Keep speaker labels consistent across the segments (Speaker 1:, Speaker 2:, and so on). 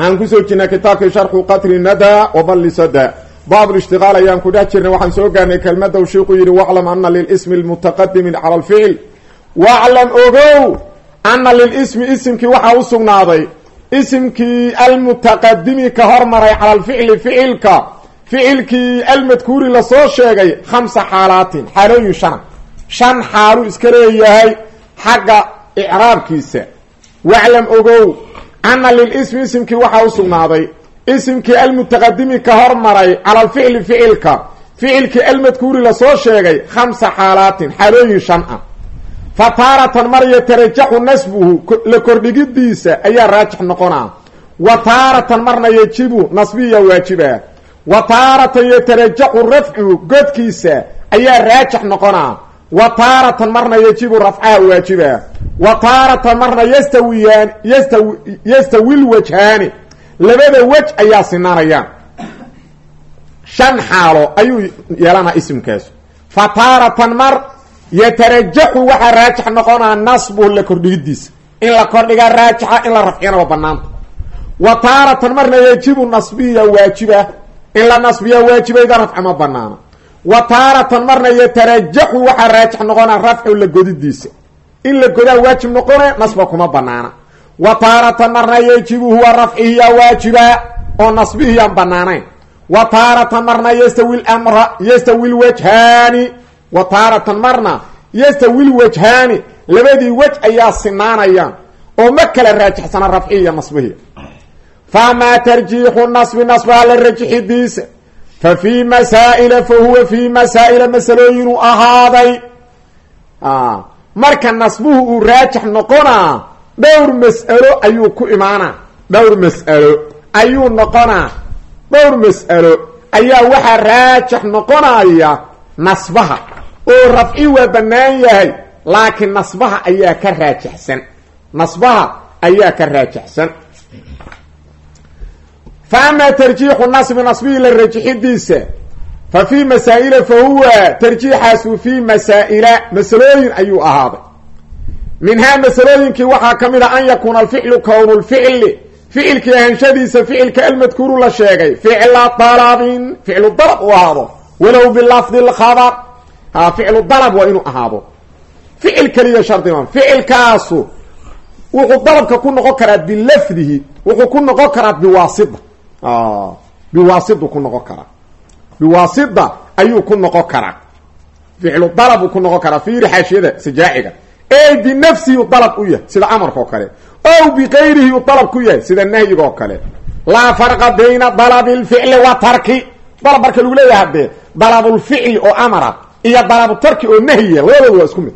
Speaker 1: waxaan ku soo jirnay kitaabkii sharxu qatri nada waballi sada baab ishtiqaal ayaan ku dhex jirnay waxaan soo gaarnay kelmadda uu sheikuu yidhi waclam ana lilismi lmutaqadimi cala alficil waclam ogow ana lilismi isimkii waxaa u sugnaaday. Isimkii almutaqadimi ka hormaray cala alficli ficilka ficilkii almadkuuri la soo sheegay khamsa xaalaatin xaalooyin shana shan xaalu iska leeyahay xagga icraabkiisa. Waclam ogow ana lilismi isimkii waxaa u sugnaaday isimkii almutaqadimi ka hormaray cala alficli ficilka ficilkii almadkuuri la soo sheegay khamsa xaalaatin xaalooyin shan ah fa taaratan mar yatarajaxu nasbuhu la kordhigidiisa ayaa raajix noqonaa wa taaratan marna yejibu nasbiya waajibaa wa taaratan yatarajaxu rafcuhu godkiisa ayaa raajix noqonaa wa taaratan marna yejibu rafcaha waajibaa wa taaratan marna yastawiyaan yastawi yastawil wajhaani labada wej ayaa sinaanayaan. Shan xaalo ayuu yeelanaa isimkaasu fa taaratan mar yatarajaxu waxaa raajix noqonaa nasbuhu la kordhigidiisa. In la kordhigaa raajixa in la rafciyana waa banaanta wa taaratan marna yajibu nasbiya waajiba. In la nasbiya waajibayda rafca ma banaana wa taaratan marna yatarajaxu waxaa raajix noqonaa rafcu la in la godaa waajib noqone nasba kuma banaana wa taaratan marna yejibu huwa rafcihiyaa waajiba oo nasbihiyaan banaanayn wa taaratan marna yastawi mra yastawi lwajhaani wa taaratan marna yastawi lwajhaani labadii wej ayaa sinaanayaan oo ma kala raajixsana rafcihiya nasbihiya famaa tarjiixu nasbi nasbaha la rajixidiisa fa fii masaa'ila fa huwa fii masaa'ila masalooyinu ahaaday marka nasbuhu uu raajix noqonaa dhowr mas'alo ayuu ku imaanaa dhowr mas'alo ayuu noqonaa dhowr mas'alo ayaa waxaa raajix noqonaya nasbaha. Oo rafci waa bannaan yahay laakiin nasbaha ayaa ka raajixsan. Nasbaha ayaa ka raajixsan. Fa amaa tarjiixu nasbi nasbihii la rajixidiisa fa fii masaa'ila fa huwa tarjiixaasu fii masaa'ila. Masalooyin ayuu ahaaday. Minhaa masalooyinkii waxaa ka mid a an yakuuna alficlu kownu lficli ficilkii ahanshadiisa ficilka almadkuuru la sheegay. Ficla dalabin ficlu dalab uu ahaado. Walow bilafdi lkhabar ha ficlu dalab waa inuu ahaado. Ficil keliya shardiman ficilkaasu wuxuu dalabka ku noqon karaa bilafdihi. Wuxuu ku noqon karaa biwaasida. Biwaasidu ku noqon karaa biwaasida ayuu ku noqon karaa. Ficlu dalab uu ku noqon karaa fiiri xaashiyada sajaaciga e binafsihi dalab u yahay sida amarka oo kale. Ow bikayrihi u dalab ku yahay sida nahyiga oo kale. Laa farqa bayna dalabi lficli wa tarki. Dalab marka lagu leeyahay haddee dalabulficli oo amara iyo dalabu tarki oo nahyiya labadooda waa isku mid.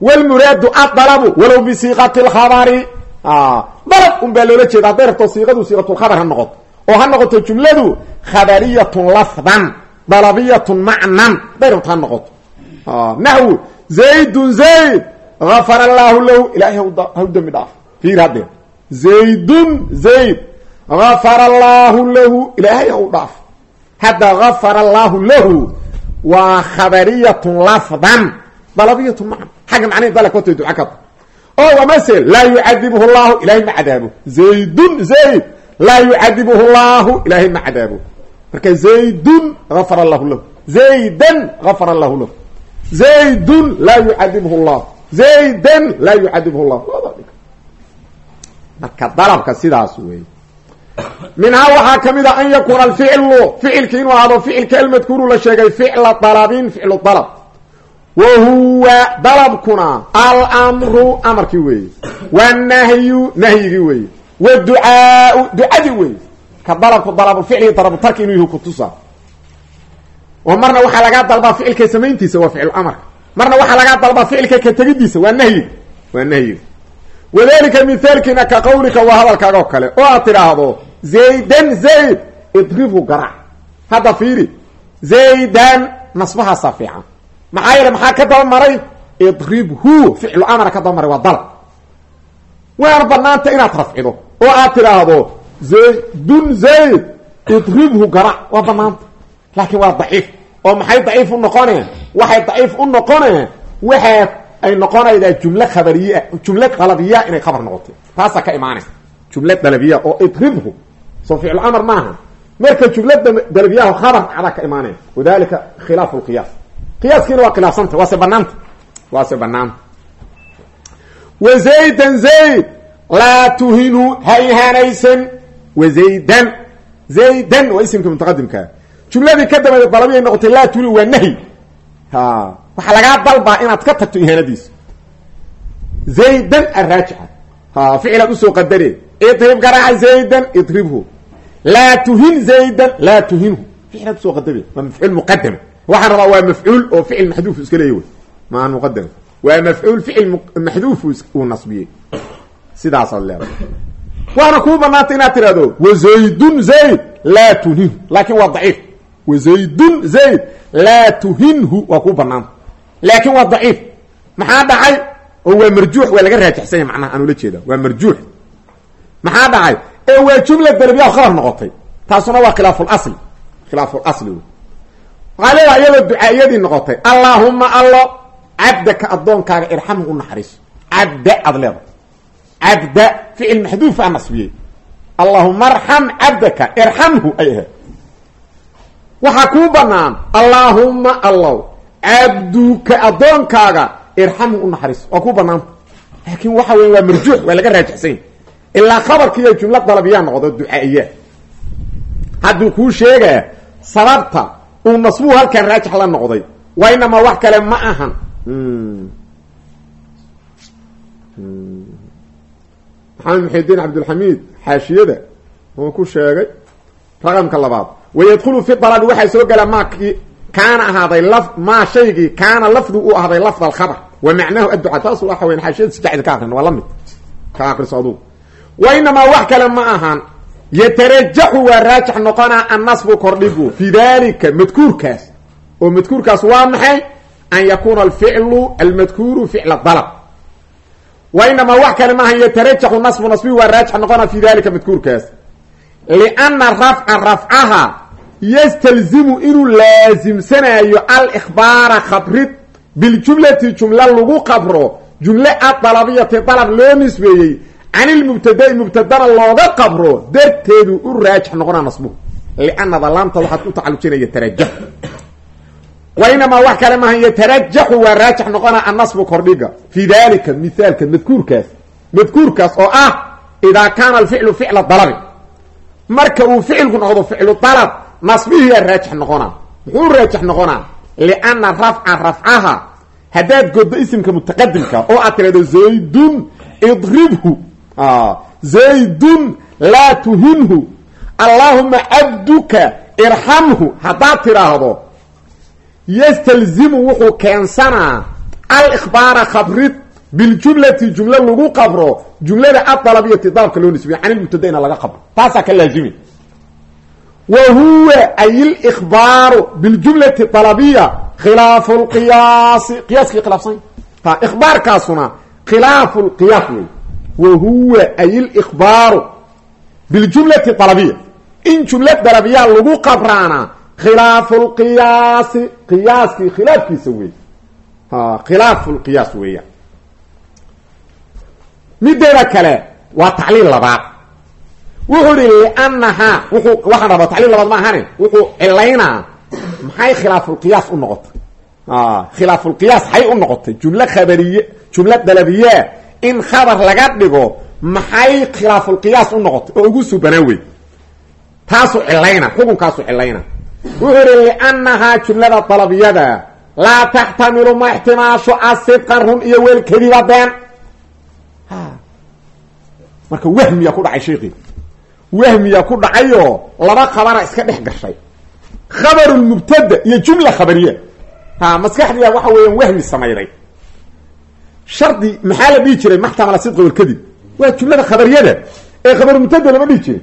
Speaker 1: Wlmuraadu adalabu walow bisiiqati lkhabari dalab un baa loola jeeda hadday rabto siiqadu siiqatulkhabar ha noqoto oo ha noqoto jumladu khabariyatun lafdan dalabiyatun macnan hadday rabto ha noqoto naxwu zaydun zayd. Afara allaahu lahu ilahay hau dembi dhaaf. Fiir haddee zaydun zayd. Afara allaahu lahu. Ilaahay hau dhaaf. Hadda afara allaahu lahu waa khabariyatun lafdan dalabiyatun macnan xagga macnahi dalabka horta duca ka oo amase laa yucadibuhu llahu ilahay ma cadaabo zaydun zayd. Laa yucadibuhu llahu ilaahay ma cadaabo marka zaydun afara allahu lahu. Zaydan afara allahu lahu. Zaydun laa yucadibhu llah zaydan laa yucadibhu llah marka dalabka sidaas wey minhaa waxaa ka mid a an yakuuna alficlu ficilki inuu ahaado ficilka almadkuuru la sheegay ficla dalabin ficlu dalab wa huwa dalabkuna almru amarkii weeye wanahyu nahyigii weeye waducaau ducadii weeye ka dalabku dalabulficli dalabutarki inuu yahi kutusa oo marna waxaa lagaa dalbaa ficilka samayntiisa waa ficlu amarka marna waxaa lagaa dalbaa ficilka ka tegidiisa waa nahyiga waa nahyiga wadalika mithaalkiina ka qawlika waa hadalkaaga oo kale oo aad tidhaahdo zaydan zayd idribhu garaac hadda fiiri zaydan nasbahaasaa fiican maxaa yeele maxaa ka daba maray idribhu ficlu amara ka daba maray waa dalab waana banaanta inaad rafcido oo aad tidhaahdo zaydun zayd idribhu garaac waa banaanta laakiin waa daciif oo maxay daciif u noqoneen waxay daciif u noqoneen waxaa ay noqonaydaa jumle khabariya jumle dalabiya inay khabar noqotay taasaa ka imaanaysa jumle dalabiya oo idribhu soo ficlu amar maaha marka jumla dalabiyaha khabar cadaa ka imaanaya wadalika khilaafu lqiyaas qiyaaskiina waa khilaafsanta waase banaanta waase banaanta wa zaydan zayd laa tuhinu ha ihaanaysan wa zaydan. Waa isimkii mutaqadimkaa jumladii ka dambeeda dalabiyay noqotay laa tuhinu waa nahyi ha waxaa lagaa dalbaa inaad ka tagto ihaanadiisa zaydan araajica ficilaad u soo qadare. Idrib garaaca zaydan idribhu. Laa tuhin zaydan laa tuhinhu. Ficlaad u soo qadare waa mafcuul muqadama waxaan rabaa waa mafcuul oo ficil maxduuf iska leeya wy maa muqadam waa mafcuul ficil maxduuf uu nasbiyey waana kuu banaantay inaad tidhahdo wazaydun zayd laa tuhinhu. Laakin waa daciif. Wazaydun zayd laa tuhinhu. Waa kuu banaanta laakin waa daciif. Maxaa dhacay? Oo waa marjuux waa laga raajixsanya macnaha aan ula jeeda waa marjuux. Maxaa dhacay? Ee waa jumla darbiya khabar noqotay. Taasuna waa khilaafulasli khilaafulasli wey waxaa leedaha iyadoo ducaayadii noqotay allaahuma allo cabdaka addoonkaaga irxamhu u naxariiso cabda aad cabda ficil maxduufa nasbiyey. Allahuma arxam cabdaka irxamhu ay ahayd. Waxaa kuu banaan allaahuma allow cabduka addoonkaaga irxamhu u naxariiso waa kuu banaanta laakin waxa weya waa marjuux waa laga raajixsanya ilaa khabarkiiyo jumla dalabiyaa noqdo ducaaiya hadduu kuu sheegaa sababta uu nasbuhu halkan raajix la noqday waa inamaa wax kale ma ahan maxamed muxidiin cabdilxamiid xaashiyada uu ku sheegay raqamka labaad. Wayadkhulu fi dalabi waxaa soo gala maakii kaana ahaaday laf maa shaygii kaana lafdu u ahaaday lafd alkhabar. Wa macnahu adduca taas waxa weyan xaashiyada saddexda ka aqrin waa la mid. Ka aqriso adugu wa inamaa wax kale ma ahan yatarajaxu waa raajix noqonaa annasbu kordhigu fi dalika madkuurkaas. Oo madkuurkaas waa maxay? An yakuuna alficlu almadkuuru wa inamaa wax kale maaha yatarajaxu nasbu nasbi waa raajix noqonaa fi dalika madkuurkaas lianna rafca rafcaha yastalzimu inuu laasimsanayo alkhbaara khabrid biljumlati jumla lagu qabro jumle adalabiyati dalab loo nisbeeyey can ilmubtadai mubtadana looga qabro darteedu u raajix noqonaa nasbuhu liannada laamta waxaad ku tacalujinaya tarajaxu wa inamaa wax kale maaha yatarajaxu waa raajix noqonaa annasbu kordhiga fi dalika mithaalka madkuurkaas madkuurkaas oo ah idaa kaana alficlu ficla dalabi marka uu ficilku noqdo ficlu dalab nasbihiyaa raajix noqonaa muxuu raajix noqonaa lianna rafca rafcaha haddaad goddo isimka mutaqadimka oo aad tirahdo zaydun idribhu zaydun laa tuhinhu allaahuma cabduka irxamhu haddaad tidhaahdo yastalzimu wuxuu keensanaa alkhbaara khabrid biljumlati jumle lagu qabro jumlada adalabiyati dalabka loo nisbiya can ilmubtadaina laga qabro. Taasaa ka laazimi. Wa huwa ay lkhbaaru biljumlati dalabiya khilaafu lqiyaasi qiyaaskii khilaafsan? Ta ikhbaarkaasuna khilaafu lqiyaas wey wa huwa ay lkhbaaru biljumlati dalabiya in jumla dalabiya lagu qabraana khilaafu lqiyaasi qiyaaskii khilaafkiisa wey khilaafu lqiyaas weeyaan mideeda kale waa tacliil labaad. Wuxuu ihi liannahaa wuxuu waxaan rabaa tacliil labaad ma ahane wuxuu cilaynaa maxay khilaafulqiyaas u noqotay? Khilaafulqiyaas hay u noqotay. Jumle khabariye jumle dalabiyaa in khabar laga dhigo maxay khilaafulqiyaas u noqotay? Oo ugu subanaa wey taasuu cilayna xukunkaasu cilayna wuxuu ihi liannahaa jumlada dalabiyada laa taxtamilu ma ixtimaasho asidqan run iyo weel kadiba been. Marka wahmiyaa ku dhacay sheikii wahmiyaa ku dhacayoo laba khabara iska dhex gashay. Khabarulmubtada iyo jumla khabariya ha maskaxdiya waxa weeyaan wahmi samayday. Shardi maxaa la dhihi jiray maxtamala sidqa walkadib waa jumlada khabariyada. Ee khabarulmubtada lama dhihi jiray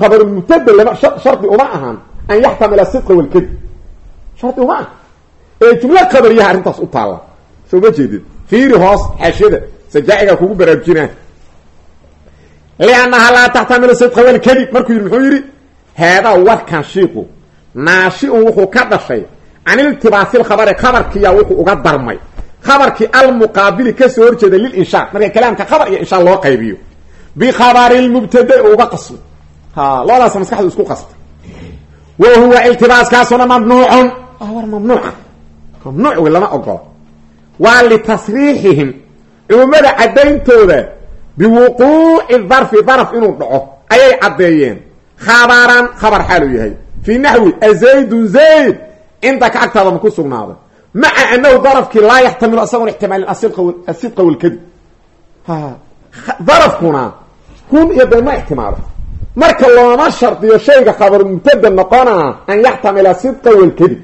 Speaker 1: khabarulmubtada lama shardi uma ahan an yaxtamila sidqa walkadib shardi uma aha ee jumlo khabariyaha arrintaas u taalla soo ma jeedid fiiri hoos xaashiyada sajaacigaa kugu baraarujinaa liannaha laa taxtamilu sidqa walkadib markuu yidhi muxuu yidhi haadaa warkan shiiqu naashi-un wuxuu ka dhashay can iltibaasil khabari khabarkiya wuxuu uga darmay khabarkii almuqaabili ka soo horjeeda lilinshaa marka kalaamka khabar iyo inshaa loo qaybiyo bikhabari lmubtada uga qasmo ha labadaas maskaxdu isku qasta wa huwa iltibaaskaasuna mamnuucun war mamnuuca mamnuuc wey lama ogola waa litasriixihim culummada caddayntooda biwuquuci darfi daraf inuu dhaco ayay caddeeyeen khabaran khabar xaaluu yahay fii naxwi azaydun zayd cindaka agtaada ma ku sugnaaday maca anahu darafkii laa yaxtamilu isagoon ixtimaalin asidqa walkadib darafkuna run iyo been ma ixtimaalo marka looma shardiyo shayga khabar mubtada noqonaa an yaxtamila sidqa walkadib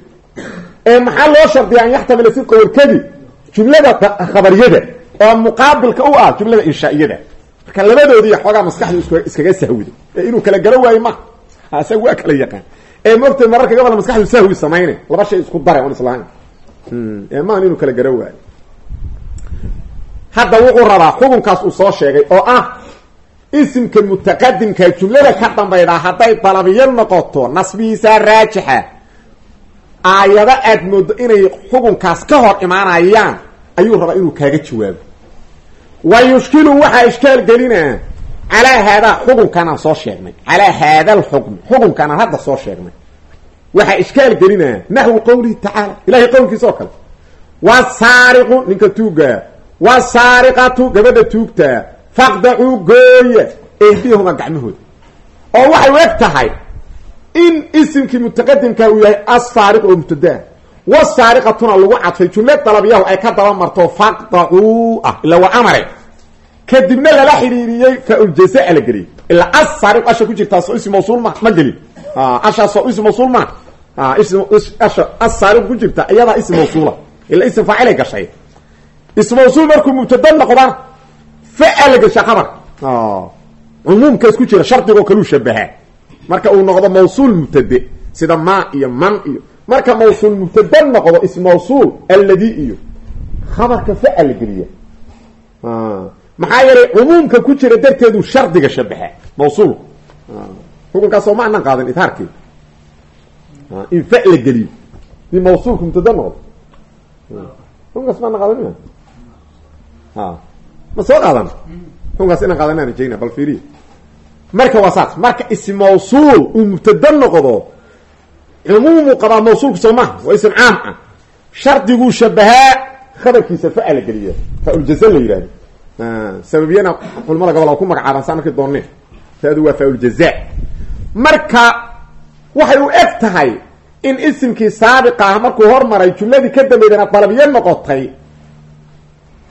Speaker 1: ee maxaa loo shardiya an yaxtamila sidqa walkadib jumlada khabaryada oo muqaabilka u ah jumlada inshaa'iyada. Marka labadoodii xoogaa maskaxdu iskaga sahwido ee inuu kala garo waayo ma. Isaga waa kala yaqaan. Ee mogtay mararka gabal maskaxdu sahwi samaynay laba shay isku dare on islahayn ee maan inuu kala garo waayo. Hadda wuxuu rabaa xukunkaas uu soo sheegay oo ah isimka mutaqadimka jumlada ka dambaydaa hadday dalabiyo noqoto nasbihiisaa raajixa. Aayado aad moodo inay xukunkaas ka hor imaanayaan ayuu rabaa inuu kaaga jawaabo. Wa yushkilu waxaa ishkaal gelinaa calaa haadaa xukunkanaan soo sheegnay calaa haada alxukm xukunkanaan hadda soo sheegnay. Waxaa ishkaal gelinaa naxwu qowlihi tacaala ilahay qowlkiisa oo kale. Wasaariqu ninka tuugaa wasaariqatu gabadha tuugtaa faqdacuu gooya eydiyahuma gacmahooda. oo waxay u eg tahay in isimkii mutaqadimka uu yahay assaariq oo mubtadaa wasaariqatuna lagu cadfay jumla dalabyahu ay ka daba marto faqdacuu ah ila waa amare. kadibna lala xidhiiriyey fauljaza la geliyey. ilaa assaariq asha ku jirtaa soo ism mawsuul ma ma gelin. Ashaasoo ism mawsuul ma. Asha assaariq ku jirta iyadaa ism mawsuula. noqda fa la gashaa qabar cumuumkaas ku jira shardigoo kaluu shabahaa marka uu noqdo mawsuul mubtade sida ma iyo man iyo marka mawsuul mubtada noqdo ism mawsuul alladi iyo khabarka fa la geliya maxaa yeelay cumuumka ku jira darteedu shardiga shabaxa mawsuul xukunkaasoo ma anan qaadan idhaarkii in fa la geliyo in mawsuulka mubtada noqdo xukunkaas ma anan qaadan ma soo qaadan? Xukunkaas inaan qaadanaan rajayna bal fiiriya marka waa saas marka ism mawsuul uu mubtada noqdo cumuumu qabaa mawsuulka soo maha waa ism caam ah. Shardiguu shabahaa khabarkiisa fa la geliya fauljaza la yidhahdo sababiyana culamada gobol ku magacaabaan saa markii doonne. Taadu waa faauljaza marka waxay u eg tahay in isimkii saabiqa ah markuu hormaray jumladii ka dambeydana dalabiyo noqotay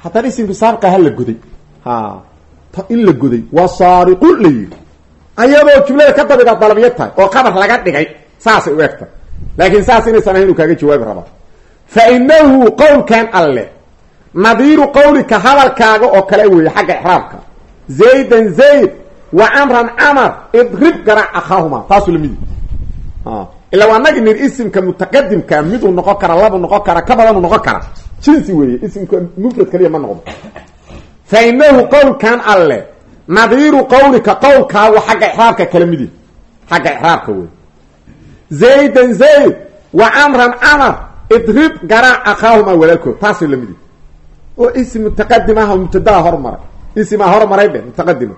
Speaker 1: haddana isimkii saabiqa ha la goday ha. In la goday waa saariqu la yidhi. Ayadoo jumlada ka dambayda dalabiyo tahay oo qabar laga dhigay saasay u eg tahay laakiin saas inaysan ahayn uu kaaga jawaabi rabaa fa inahu qowlkan alle nadiiru qawlika hadalkaaga oo kale weeye xagga ixraabka zaydan zayd wa camran camar idrib garaac akhaahuma. Taasuu lamidi ila waa nagi nir isimka mutaqadimka miduu noqon kara labuu noqon kara ka badanuu noqon kara jinsi weeye isimka mufrad kaliya ma noqdo fa inahu qowlkan alle. Nadiiru qawlika qowlkaagu xagga ixraabka kala midi. Xagga ixraabka wey. Zaydan zayd wa camran camar idrib garaac akhaahuma walaalkood taasuu lamidi oo ism mutaqadim ah mubtadaa hormaray ismaa hormaray dhe mutaqadima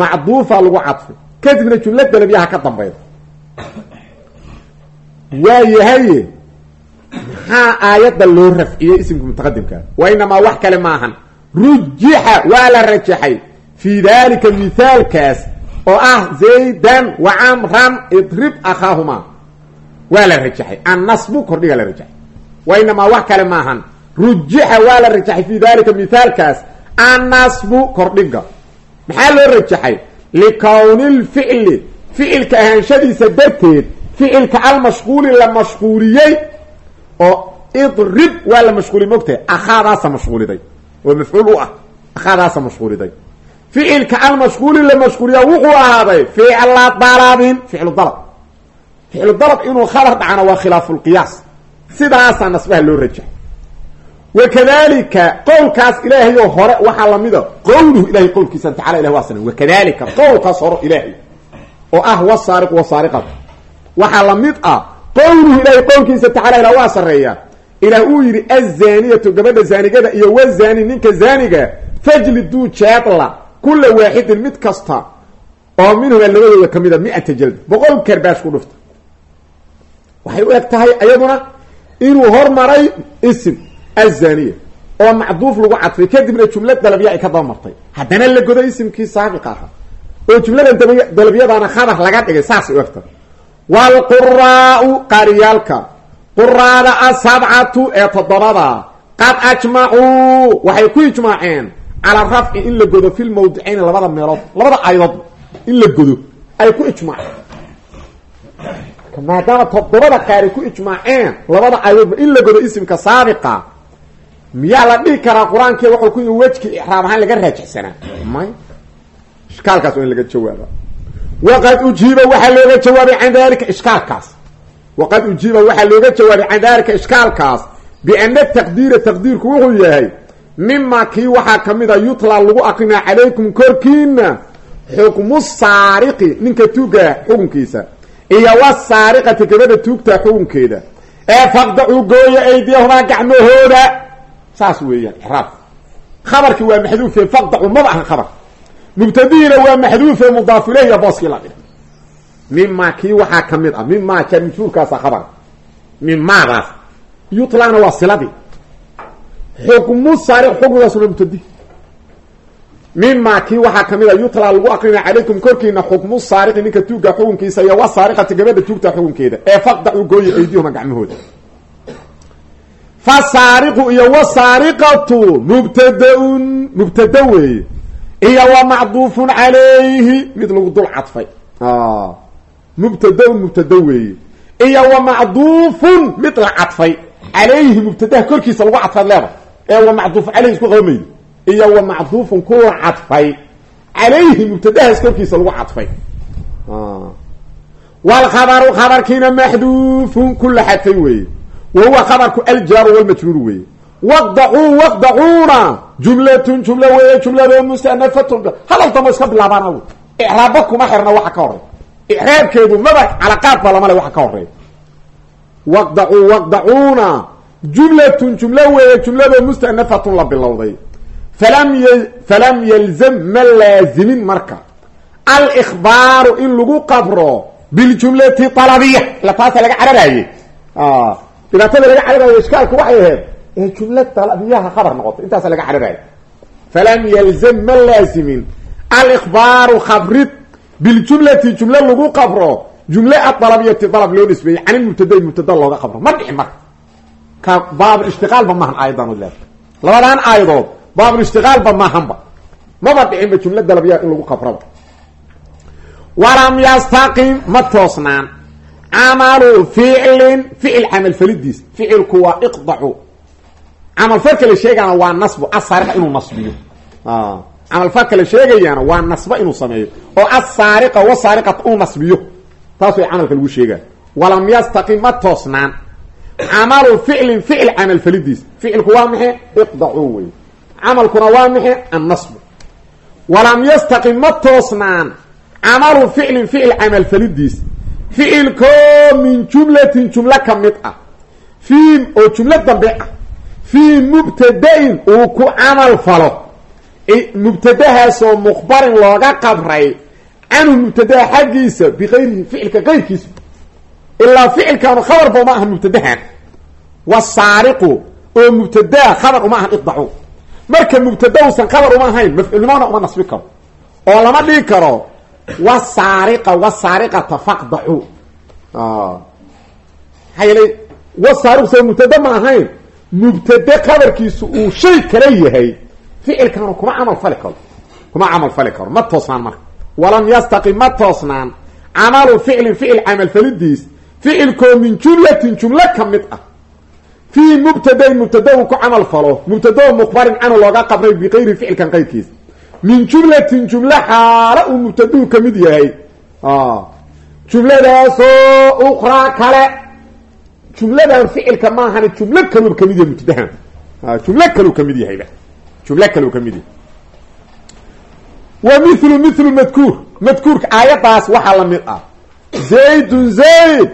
Speaker 1: macduufa lagu cadfay kadibna jumla dalabyaha ka dambayda waa yahaye maxaa aayadda loo rafciyey isimka mutaqadimkaa wa inamaa wax kale maahan rujixa waa la rajaxay. Fii dalika mithaalkaas oo ah zaydan wa camran idrib akhaahuma. Waa la rajaxay. Annasbu kordhiga la rajaxay. Wa inamaa wax kale maahan rujixa waa la rajaxay fi dalika mithaalkaas. Annasbu kordhiga maxaa loo rajaxay? Likowni lficli ficilka ahaanshadiisa darteed ficilka almashquuli la mashquuliyey oo idrib waa la mashquuliy mogtahay akhaadaasa mashquuliday. Oo mafcuul u ah. Akhaadaasa mashquuliday. Ficilka almashquuli la mashquuliya wuxuu ahaaday ficla dalabin ficlu dalab. Ficlu dalab inuu khabar dhacana waa khilaafu lqiyaas sidaasaa nasbaha loo rajaxay wakadalika qowlkaas ilaahay oo hore waxaa lamida qowluhu ilahay qowlkiisa tacala ilah waa sana wakadalika qowlkaas hore ilaahay oo ah wasaariq wasaariqat waxaa la mid ah qowluhu ilahay qowlkiisa tacala ilah waa sareeya ilaah uu yidhi azaniyatu gabadha zaanigada iyo wazani ninka zaaniga fajliduu jeedla kula waaxidin mid kasta oo minhuma labadooda ka mida mi-ata jalda boqol karbaash ku dhufta. Waxay u eg tahay ayaduna inuu hormaray isim azaniya oo macduuf lagu cadfay. Kadibna jumla dalabya ay ka dabamartay haddana la godo isimkii saabiqa ahaa. Oo jumladan dalabyadana khabar laga dhigay saasay u eg waalquraau qaariyaalka quraada asabcatu ee toddobada qad ajmacuu waxay ku ijmaaceen calaa rafci in la godo fi lmawdicayni labada meelood labada aayadood in la godo ay ku ijmaaceen maadaama toddobada qaar ay ku ijmaaceen labada aayadoodba in la godo isimka saabiqa miyaa la dhihi karaa qur'aankii waxau ku yii wejki ixraab ahaan laga raajixsanaa may ishkaalkaas waa in laga jawaaba waqad ujiiba waxaa looga jawaabay can dalika ishkaalkaas waqad ujiiba waxaa looga jawaabay can dalika ishkaalkaas biana taqdiira taqdiirku wuxuu yahay mima kii waxaa ka mid a yutla lagu aqrinaa calaykum korkiina xukmu saariqi ninka tuuga xukunkiisa iyo wasaariqati gabadha tuugta xukunkeeda ee faqdacuu gooya aydiyahumaa gacmahooda saas weeyaan ixraab khabarkii waa maxduufe faqdacu maba ahan khabar mubtadihiina waa maxduufe mudaaf ileyhiya booskii la dhigay mima kii waxaa ka mid ah mima jamjuurkaasa khabar mimaadaas yutlana waa siladii xukmu saariq xukmigaasuna mubtadi mima kii waxaa ka mid a yutla lagu aqrina calaykum korkiina xukmu saariqi ninka tuuga xukunkiisa iyo wasaariqati gabadha tuugta xukunkeeda ee faqdacu gooya aydiyahuma gacmahooda fasaariqu iyo wasaariqatu mubtadaun mubtada weeye iyo wa macduufun calayhi. Mid lagu dul cadfay. Mubtadaun mubtada weeye. Iyo wa macduufun mid la cadfay. Calayhi mubtadaha korkiisa lagu cadfaad leeda ee wa macduuf caleyhi isku qabamaydo iyo wa macduufun kula cadfay. Calayhi mubtadahaas korkiisa lagu cadfay. Wlkhabaru khabarkiina maxduufun waqdacuu waqdacuuna jumlatun jumla weeye jumlado mustanafatun hadal damo iska bilaabaana w icraabba kuma xirna waxa ka horey icraabkeedu maba calaqaadba lama le waxa ka horreeya waqdacuu waqdacuuna jumlatun jumlo weeye jumlado mustanafatun la bilowday falam falam yalzam ma laazimin marka alkbaaru in lagu qabro biljumlati alabiya ila taasa laga ahayd ee jumla dalabiyaha khabar noqoto intaasa laga cararayo falam yalzam ma laazimin alkbaaru khabrid biljumlati jumle lagu qabro. Jumle adalabiyati dalab loo nisbeeyey. Can ilmubtada mubtada looga qabro. Ma dhici marka ka baabulishtiqaalba maahan aayadan le labadan aayadood baabulishtiqaalba maahanba maba dhicinba jumle dalabiyaha lagu qabraba. Walam yastaqim ma toosnaan. Camalu ficlin ficil camalfalidiis. Ficilku waa iqdacu camalfalka la sheegayana waa nasbu asaariqa inuu nasbiyo. Camalfalka la sheegayana waa nasba inuu sameeyo. Oo asaariqa wasaariqata uu nasbiyo. Taas way camalka lagu sheegaya walam yastaqim ma toosnaan. Camalu ficlin ficil camalfalidiis ficilku waa maxay iqdacu wey camalkuna waa maxay annasbu. Walam yastaqim ma toosnaan. Camalu ficlin ficil camal falidiis. Ficilkoo min jumlatin jumlo ka mid ah. Fii oo jumlo dambe ah fii mubtada-in uu ku camal falo mubtadahaasoo mukhbarin looga qabray canhu mubtadaha xaggiisa bikayrihi ficilka kayrkiisa ilaa ficilkaanu khabarba uma ahan mubtadahan wasaariqu oo mubtadaa khabar uma ahan iqdacu marka mubtada usan khabar uma ahayn mafcuulnimona uma nasbi karo oo lama dhigi karo wsaariqa wsaariqata faqdacu maxaa yeelay wasaariq soo mubtade ma ahayn mubtade khabarkiisu uu shay kala yahay ficilkaanu kuma camal fali karo. Kuma camal fali karo. Ma toosnaan marka. Walam yastaqim ma toosnaan. Camalu ficlin ficil camal falidiis. Ficilkoo min jumlatin jumlo ka mid ah. Fii mubtadayn mubtada uu ku camal falo. Mubtadao muqbarin canu looga qabray bikayri ficilkan qayrkiisa min jumlatin jumlo xaalo uu mubtaduhu ka mid yahay. Jumladaasoo ukraa kale jumladan ficilka maahani jumlo kaluu ka mid yahay mubtadahan. Jumlo kaluu ka mid yahayba jumlo kaluu ka mid yahay. Wa mithlu mithlu madkuur. Madkuurka aayaddaas waxaa la mid ah. Zaydun zayd.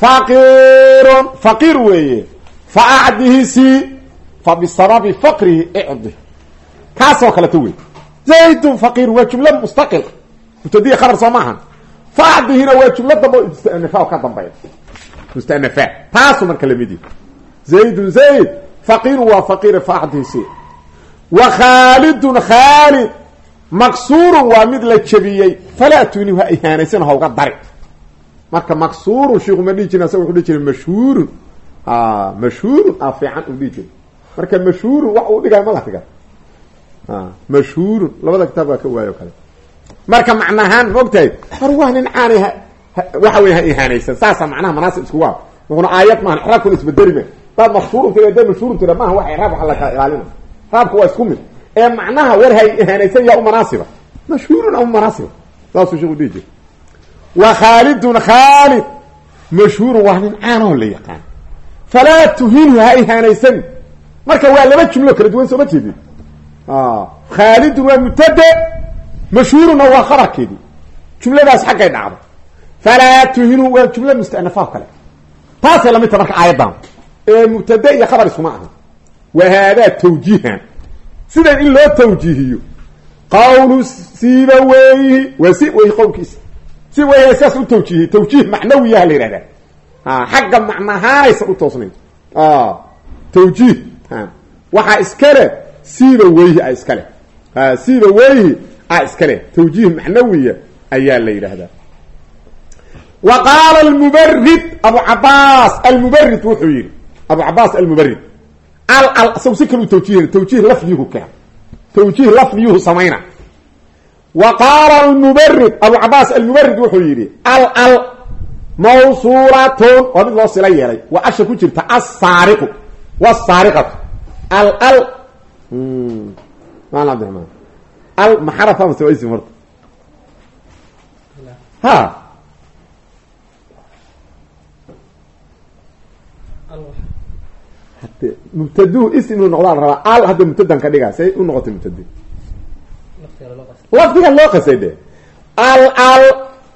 Speaker 1: Faqirun faqiir weeye. Fa acdihi si fa bisababi faqrihi icdi. Kaasoo kaleto wey zaydun faqiir waa jumlo mustaqil. Mubtadiya khabar soo maahan. Fa jumlo dambe oo ka dambeeya mustanafa taasu marka la mid yahi zaydun zayd faqiirun waa faqiir fa acdihi si wa khaalidun khaalid maksuurun waa mid la jebiyey falaa tuni ha ihaanaysan hauga dari marka maksuurun shiku ma dhihi jirin asaga wuxuu dhihi jiray mashhuurun mashhuurun a fiican uu dhihi jiray marka mashhuurun wax uu dhigay dhiga waa nin caani waxa wey ha ihaanaysan saasa macnaha manaasib isku waa wuxuna aayad maahan ixraabkuna isbedelima daad maksuurun tira da mashhuurun tira maaha wax ixraab waxa la kala ilaalina ixraabka waa isku mid. Ee macnaha war hay ihaanaysan yaa u manaasiba. Mashhuurun au manaasiba. Saasuu sheku dhihi wa khaalidun khaalid. Mashhuurun waa nin caanoo la yaqaan. Falaa tuhinhu ha ihaanaysan marka waa laba jumlo kala duwan sooma jeedin. Khaalidun waa mubtade mashhuurunna waa khabarkeedii. Jumladaas xaggay dhacdo falaa tuhinhu waa jumlo mustanafa kale. Taasay la mid ta marka aayaddan. Ee mubtade iyo khabar iskuma aha. Wa haadaa tawjiihan sidan in loo tawjiihiyo qawlu siiba weeyihi waa si wey qowlkiisa si wey saas u tawjiihiyey tawjiih macnawiyaha la yihahdaa xagga macnahaanaysan u toosnayn. Tawjiih waxaa iskale siiba weyhi a iskale. Siiba weyhi a iskale. Tawjiih macnawiya ayaa la yidhaahdaa wa qaala almubarid abu cabaas almubarid wuxuu yihi abu cabaas almubarid al al isagu si kale u tawjiih lafdiyuhu keen tawjiih lafdiyuhu samayna. Wa qaala almubarid abu cabaas almubarid wuxuu yidhi al al mawsuulatun waa mid loo sila yeelay waa asha ku jirta assaariqu wsaariqatu al al maan abdiamaan al maxarafa mase waa ism horta. Ha hade mubtaduhu ismu noqdaan rabaa al hadda mubtadan ka dhigaa say u noqotay mubtadi. Lafdiga loo qasay. De. Al al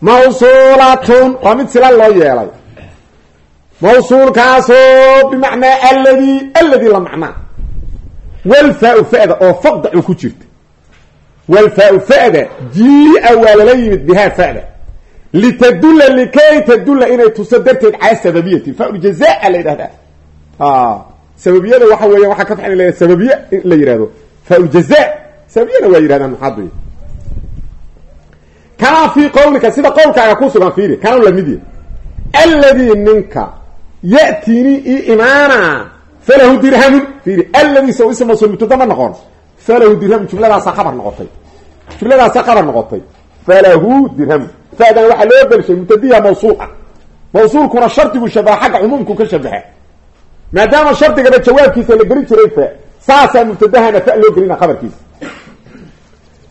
Speaker 1: mawsuulatun waa mid sila loo yeelay. Mawsuulkaasoo bimacnaa aladi aladi la macnaa. Walfaa-u fa'da oo faqdacu ku jirta. Walfaa-u fa'da jii-a waa lala yimid bihaa fa'da. Litadulla likay tadulla inay tuso darteed cala sababiyati fa-uljazaa la yidhahdaa sababiyada waxa weeya waxaa ka fiican la sababiye in la yihahdo fa-uljaza sababiyana waa yidhahdaan maxaad kamaa fii qawlika sida qowlkaaga ku sugan fiiri kana la mid yahy alladii ninka ya'tiini i imaana falahu dirhamun fiiri alladii saw ism mawsul mubtada ma falahu dirhamun jumladaasaa khabar noqotay. Jumladaasaa khabar noqotay. Falahu dirhamun fa'dan waxaa loo gelshay mubtadiya mawsuul ah mawsuulkuna shardigu shabaha xagga cumuumku ka shabaha maadaama shardigaba jawaabkiisa la gelin jiray fa saasaa mubtadahana fa loo gelina khabarkiisa.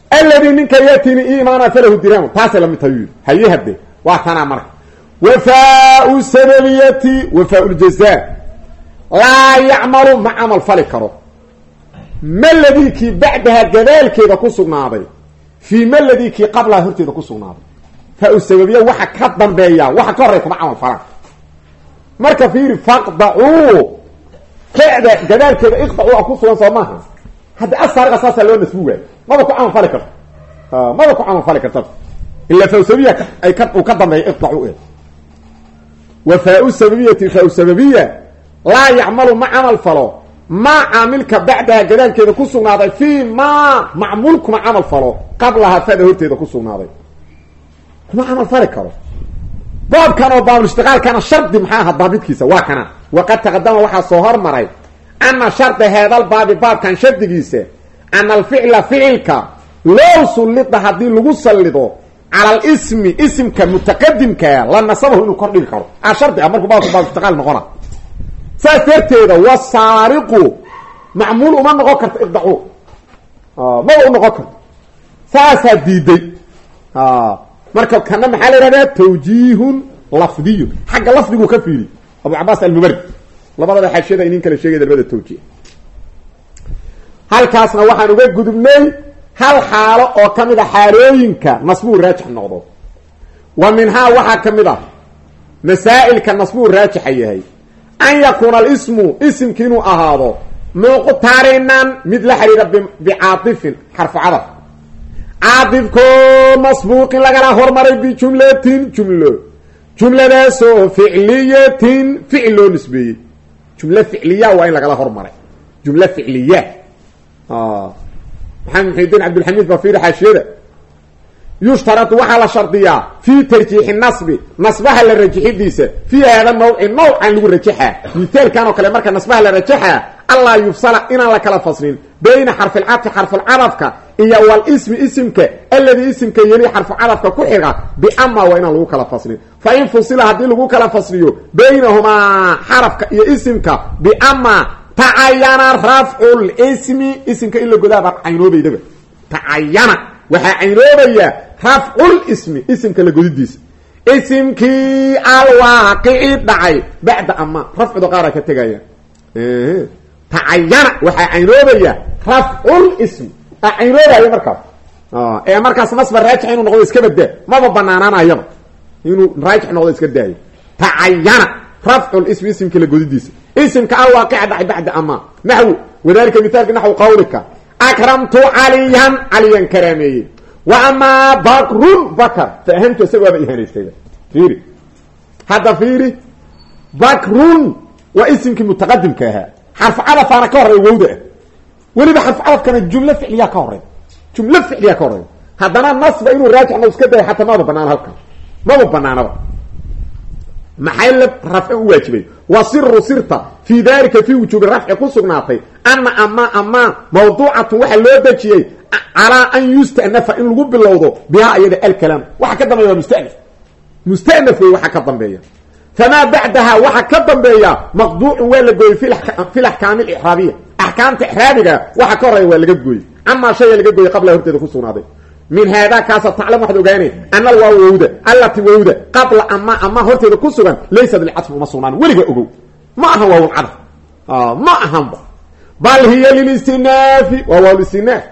Speaker 1: Alladii ninka yatini i imaana falahu dirhamun taasay la mid tahay yii haye hadde waa tanaa marka. Wafaau sababiyati wafaau ljaza laa yacmalu ma camal fali karo. Maladii kii bacdaha gadaalkeeda ku sugnaaday fii maladii kii qablaha horteeda ku sugnaaday. Faa sababiya waxa ka dambeeya waxa ka horey kuma marka fiiri faqdacuu fada gadaalkeeda iqdacu a ku sugan soo maaha. Hadda asaariqa saasaa loo nasbi waayo maba ku camal fali karto. Maba ku camal fali karta ila faa sababiya ay ka uu ka dambeeya iqdacu e wa faa sababiyati faa sababiya laa yacmalu ma camal falo. Maa caamilka bacdaha gadaalkeeda ku sugnaaday fii ma macmuul kuma camal falo. Qablaha fada horteeda ku sugnaaday. Kuma camal fali karo baabkan oo baabulishtiqaalkana shardi maxaa aha daabidkiisa waa kana. Waqad taqadama waxaa soo hormaray ana sharda heedal baabi baabkan shardigiisa ana alficla ficilka low sullida haddii lagu sallido cala alismi isimka mutaqadimkaa la nasabahu inuu kor dhigi karo. A shardi ah markuu baabka baabulishtiqaal noqona. Saas darteeda wasaariqu macmuul uma noqon karto iqdacu maba u noqon karto. Saasaa diiday marka kana maxaa la ihahdaa tawjiihun lafdiyun. Xagga lafdigu ka fiiri. Abu cabaas almubari labadaba xaashiyada inin kala sheegaya labada tawjiih. Halkaasna waxaan uga gudubnay hal xaalo oo ka mid a xaalooyinka nasbuu raajix noqdo. Wa minhaa waxaa ka mid ah masaa'ilka nasbuu raajixa yahay. An yakuuna alismu isimki inuu ahaado muqtarinan mid la xiriira bicaatifin xarfu cadaf caatifkoo masbuuqin lagala hormaray bijumlatin jumlo. Jumladaasoo ficliyatin ficil loo nisbeeyey. Jumlo ficliya waa in lagala hormaray. Jumlo ficliya maxamed muxidiin cabdilxamiid bafiri xaashiyada yushtaradu waxaa la shardiyaa fii tarjiixi nasbi. Nasbaha la rajixidiisa fii haada nawci nawcan lagu rajaxaa mitaalkan oo kale marka nasbaha la rajaxaa allaa yufsala inaan la kala faslin bayna xarfilcadfi xarfulcadafka iyo walismi isimka alladii isimka yeli xarfucadafka ku xiga biama waa inaan lagu kala faslin. Fa in fusila haddii lagu kala fasliyo baynahumaa xarafka iyo isimka biama tacayana rafcu lismi isimka in la godaaba caynoobaydaba tacayana waxaa caynoobaya rafculismi isimka la godidiisa. Isimkii alwaaqici dhacay bacda ama rafcuda qaara ka tegaya tacayana waxaa caynoobaya rafculismi a caynoobaya markaas. Ee markaas nasba raajix inuu noqdo iska badaa maba banaanaanayaba inuu raajix noqdo iska daayo. Tacayana rafculismi isimka la godidiisa. Isimka alwaaqica dhacay bacda ama naxwu. Wadalika mithaalka naxwu qawlika. Akramtu caliyan caliyan karaameeyey. Wa amaa bakrun bakr fahamtu isaga waaba ihanaystayba fiiri. Hadda fiiri bakrun waa isimkii mutaqadimka ahaa. Xarfu cadafaana ka horreya wowda ah weliba xarfu cadafkana jumlo ficliyaa ka horey jumlo ficliyaa ka horey haddana nasba inuu raajix iska dayo xataa maba banaana halkan. Maba banaanaba maxay la rafci u waajibay? Wa sirta fii dalika fii wujuubi rafci ku sugnaatay ana ama ama mawduucatun waxaa loo dejiyey calaa an yustanafa in lagu bilowdo bihaa iyada alkalaam. Waxa ka dambeeya waa mustanaf. Mustanaf wey waxa ka dambeeya. Famaa bacdaha waxa ka dambeeya maqduucun waa la gooyey fi axkaamta ixraabiga waxa ka horreeya waa laga gooyey. Amaa shayga laga gooyey qabla horteeda ku sugnaaday. Min haada kaasa taclam waxaad ogaanay ana alwaa wowda allati wowda qabla ama ama horteeda ku sugan laysat licadfi uma sugnaan weliga ogow. Ma ahan waawul cadaf ma ahanba. Bal hiya lilistinaafi waa waawlistinaaf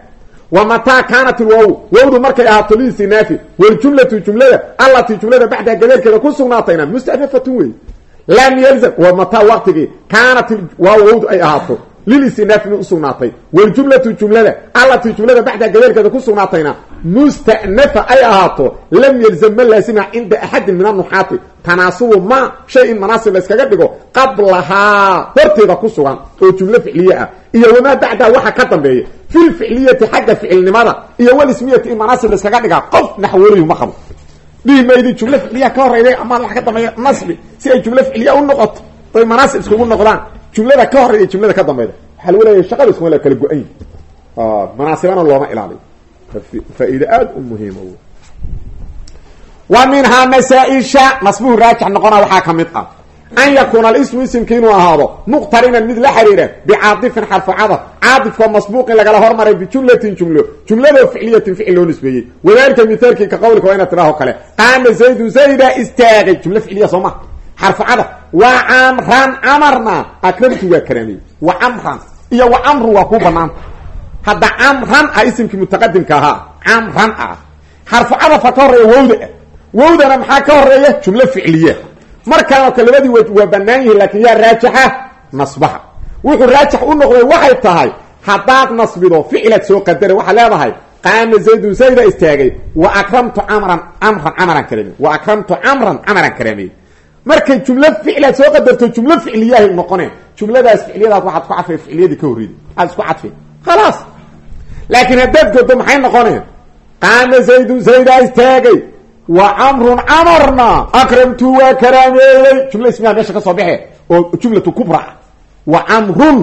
Speaker 1: wa mataa kaanat ilwaaw wowdu markay ahaato lilistinaafi waljumlatu jumlada allatii jumlada bacdaha gadeelkeeda ku sugnaatayna mustanafatun wey lam yalzam wa mataa waqtigii kaanat waaw wowdu ay ahaato lilistinaafi mid usugnaatay waljumlatu jumlada allatii jumlada bacdaha gadeelkeeda ku sugnaatayna mustanafa ay ahaato lam yalzam ma laasima cinda axadin min anuxaati tanaasubu ma shay in manaasib la yskaga dhigo qablahaa horteeda ku sugan oo jumlo ficliye ah. Iyo wamaa bacdaha waxa ka dambeeya filficliyati xagga ficilnimada iyo walismiyati in manaasib la yskaga dhigaa qof naxwoliyu ma qabo. Dhihi maydi jumlo ficliya ka horeyday ama wax ka dambeeya nasbi. Si ay jumlo ficliya u noqoto oy manaasib iskugu noqdaan jumlada ka horeyda jumlada ka dambeyda waxaa lagu leeyahay shaqada iskuma la kala go-an manaasibana looma ilaaliyo faa-iide aada wa minhaa masaa-isha nasbuhu noqona waxaa ka mid ah. An yakuuna alismu isimki inuu ahaado muqtarinan mid la xiriira bicaatifin xarfu cadaf caatifkoo masbuuqin lagala hormaray bijumlatin jumlo. Jumladoo ficliyatin ficil loo nisbeeyey. Wadalika mithaalkii ka qawlika waa inaad tidhaho kale. Qaama zaydu zayda istaagay. Jumlo ficliya soo maha xarfu cadaf wa camran camarna akramtu waa karaamiyey. Wa camran iyo wa camru waa kuu banaanta hadda camran ah isimkii mutaqadimka ahaa camran ah. Xarfu cadafa ka horreeya wowda ah. Wowdana maxaa ka horreeya jumlo ficliya markaanoo labadii waa banaan yihiin laakin yaa raajaxa nasbaha. Wuxuu raajix u noqday waxay tahay haddaad nasbido ficilaad soo qadara waxaad leedahay qaama zaydun zayda istaagay wa akramtu camran camran camaran karaamey wa akramtu camran camaran karaamey markay jumlo ficlaad soo qadarto jumlo ficliyahay noqoneen jumladaas ficliyadaas waxaad ku cadfay ficliyadii ka horreeday aad isku cadfay khalaas. Laakiin haddaad godo maxay noqoneen? Qaama zaydun zaydaa istaagay wa camrun camarna akramtu waa karaameeyey. Jumla ismiha meesha ka soo baxe oo jumlatu kubra. Wa camrun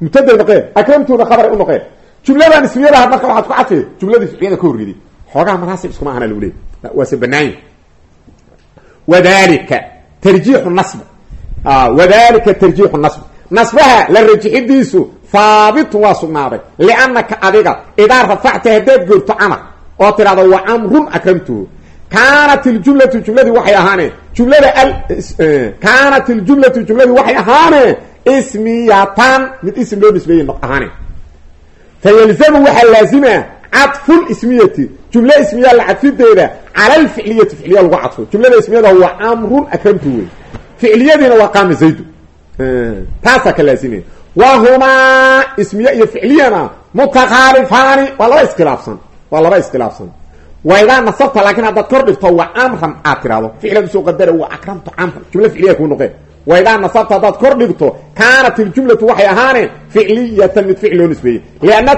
Speaker 1: mubtaday noqeen akramtuna khabaray u noqeen jumladan ismiyadaha marka waxaad ku cadfay jumladii ficliyada ka horreeday xoogaha manaasib iskuma ahana lagu leey tarjiixu nasb. Wadalika tarjiixu nasb. Nasbaha la rajixidiisu haabitun waa sugnaaday liannaka adiga. Idaa rafacta haddaad goorto camar oo tidhahdo wa camrun akramtuhu kaanat iljumlatu jumladii waxay ahaaneen jumlada kaanat iljumlatu jumladii waxay ahaaneen ismiyatan mid ism loo nisbeeyey ahaaneen fayalzamu waxaa laazima cadful ismiyati jumle ismiya la cadfideeda cala alficliyati ficliya lagu cadfo jumlada ismiyada waa camrun akramtu wey ficliyadiina waa qaama zaydu taasaa ka laazimaya wahumaa ismiye iyo ficliyana mutakhaalifaani waa laba iskhilaafsan waa laba iskhilaafsan waydaa nasabta laakiin haddaad kor dhigto waa camran aad tirahdo ficladu soo qadara waa akramtu camran jumle ficliya kuu noqeen waydaa nasabta haddaad kor dhigto kaanat iljumlatu waxay ahaaneen ficliyatan mid ficl loo nisbeeyey lianna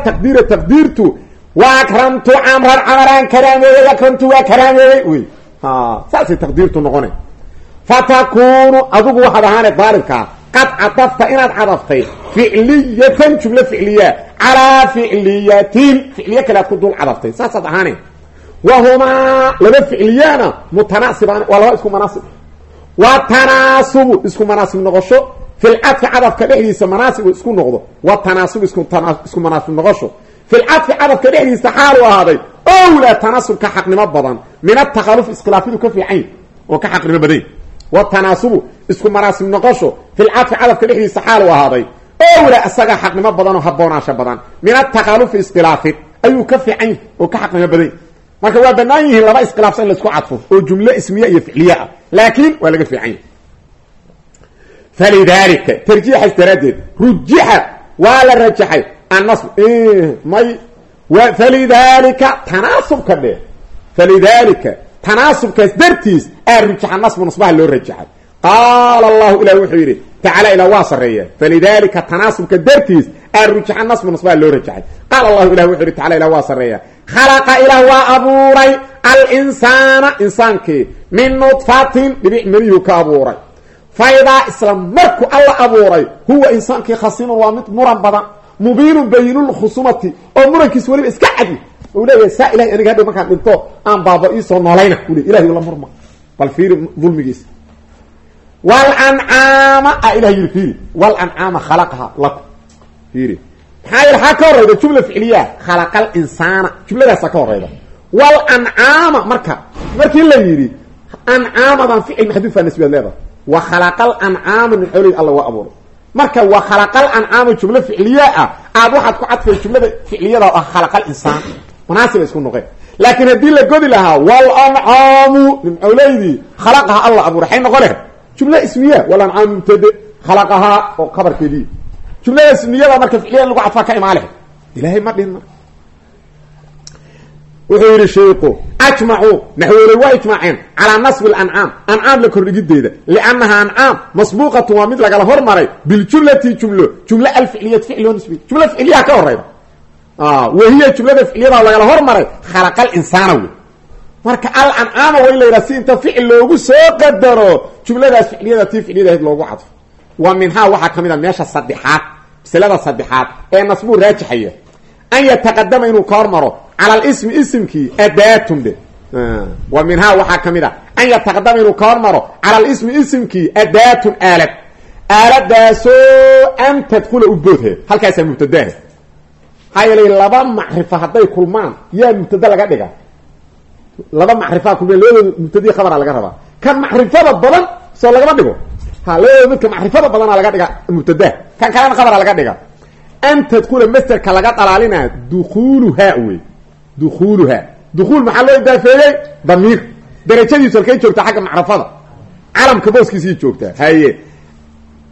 Speaker 1: waa akramtu camran camaraan karaameeyey akramtu waa karaameeyey wey saasay taqdiirtu noqona fatakunu adigu waxaad ahaane daalibkaa qad cadafta inaad cadaftay ficliyatan jumle ficliya calaa ficliyatin ficliye kale aad ku dul cadaftay saasaad ahaane wahumaa laba ficliyana mutanaasibaan waa laba isku manaasib wa tanaasubu isku manaasib noqosho. Filcadfi cadafka dhexdiisa manaasib isku noqdo. Wa tanaasubu isku manaasib noqosho filcadfi cadafka dhexdiisa xaalu ahaaday owlaa tanaasubka xaqnimo badan min atakhaluf iskhilaafidu ka fiican oo ka xaqnimo badan wa tanaasubu isku manaasib noqosho filcadfi cadafka dhexdiisa xaalu ahaaday owlaa isagaa xaqnimo badan oo haboonaasha badan min atakhalufi iskhilaafid ayuu ka fiican oo ka xaqnimo badan marka waa banaan yihiin laba iskhilaafsan in la isku cadfo oo jumle ismiye iyo ficliye ah laakiin waa laga fiican yahy falidalika tarjiixaas daraaddeed rujixa waa la rajaxay may falidalika tanaasubka dhe falidalika tanaasubkaas dartiis aa rujaxa nasbu nasbaha loo rajaxay qaala allahu ilah wuxuu yidhi tacaala ilah waa sareeya falidalika tanaasubka dartiis aa rujaxa nasbu nasbaha loo rajaxay qaala allahu ilah wuxuu yidhi tacala ilah waa sareeya khalaqa ilah waa abuuray alinsaana insaankii min nudfatin dhibic maniyuu ka abuuray faidaa isla markuu alla abuuray huwa insaankii khasiman waa mid muran badan mubiinun bayinulkhusumati oo murankiis weliba iska cadi. U leeyahay saa ilahay aniga hadhow markaan dhinto aan baaba iisoo noolayna u le ilahay la murma. Bal fiiri dulmigiisa. Walancaama a ilah yidhi fiiri. Walancaama khalaqaha lakum fiiri. Maxaa yel xaa ka horayda jumla ficliya khalaqa alinsaana jumladaasa ka horayda walancaama marka markii la yidhi ancaamadan ficil maxduufaa nisbiyaad leedahay. Wa khalaqa marka wa khalaqa alancaama jumlo ficliya ah. Aad waxaad ku cadfay jumlada ficliyada ah khalaqa alinsaan munaasiba isku noqeen. Laakiin haddii la godi lahaa walancaamu nimcowleydii khalaqaha alla abuuray xay noqo leh jumla ismiya walancaamu mubtade khalaqahaa oo khabarkeedii. Jumlada ismiyada marka ficliya lagu cadfaa ka imaa leh ilahay ma mar wuxuu yidhi sheiku ajmacuu naxweeley waa ijmaaceen calaa nasbi lancaam ancaam la kordhigideeda liannaha ancaam masbuuqatun waa mid lagala hormaray biljumlati jumlo jumlo alficliyat ficl loo nisbiy jumla ficliyaha ka horeyda wahiya jumlada ficliyada lagala hormaray khalaqa alinsaana wey. Marka al ancaama waa in la yidhaha si inta ficil loogu soo qadaro jumladaas ficliyada tii ficliyadahayd loogu cadfo. Wa minhaa waxaa ka mid a meesha saddexaad masalada saddexaad ee nasbuu raajixaya an yataqadama inuu ka cala alismi isimkii adaatun dhe wa minhaa waxaa ka mid a an yataqadama inuu ka hormaro cala alismi isimkii adaatun aalad aaladaasoo an tadkula u boodhe halkaasaa mubtadaha maxaa yeelay laba macrifa hadday kulmaan yaa mubtada laga dhiga laba macrifaa kulmeen labadooda mubtadii khabara laga rabaa kan macrifada badan soo lagama dhigo ha labadooda midka macrifada badana laga dhiga mubtadaha kan kalena khabara laga dhiga an tadkula masterka laga dhalaalina dukuuluhaa wey dukuuluhaa dukuul maxaa loo idaafeeyey damiir darajadiisu halkay joogtaa xagga macrifada calamka booskiisii joogtaa haye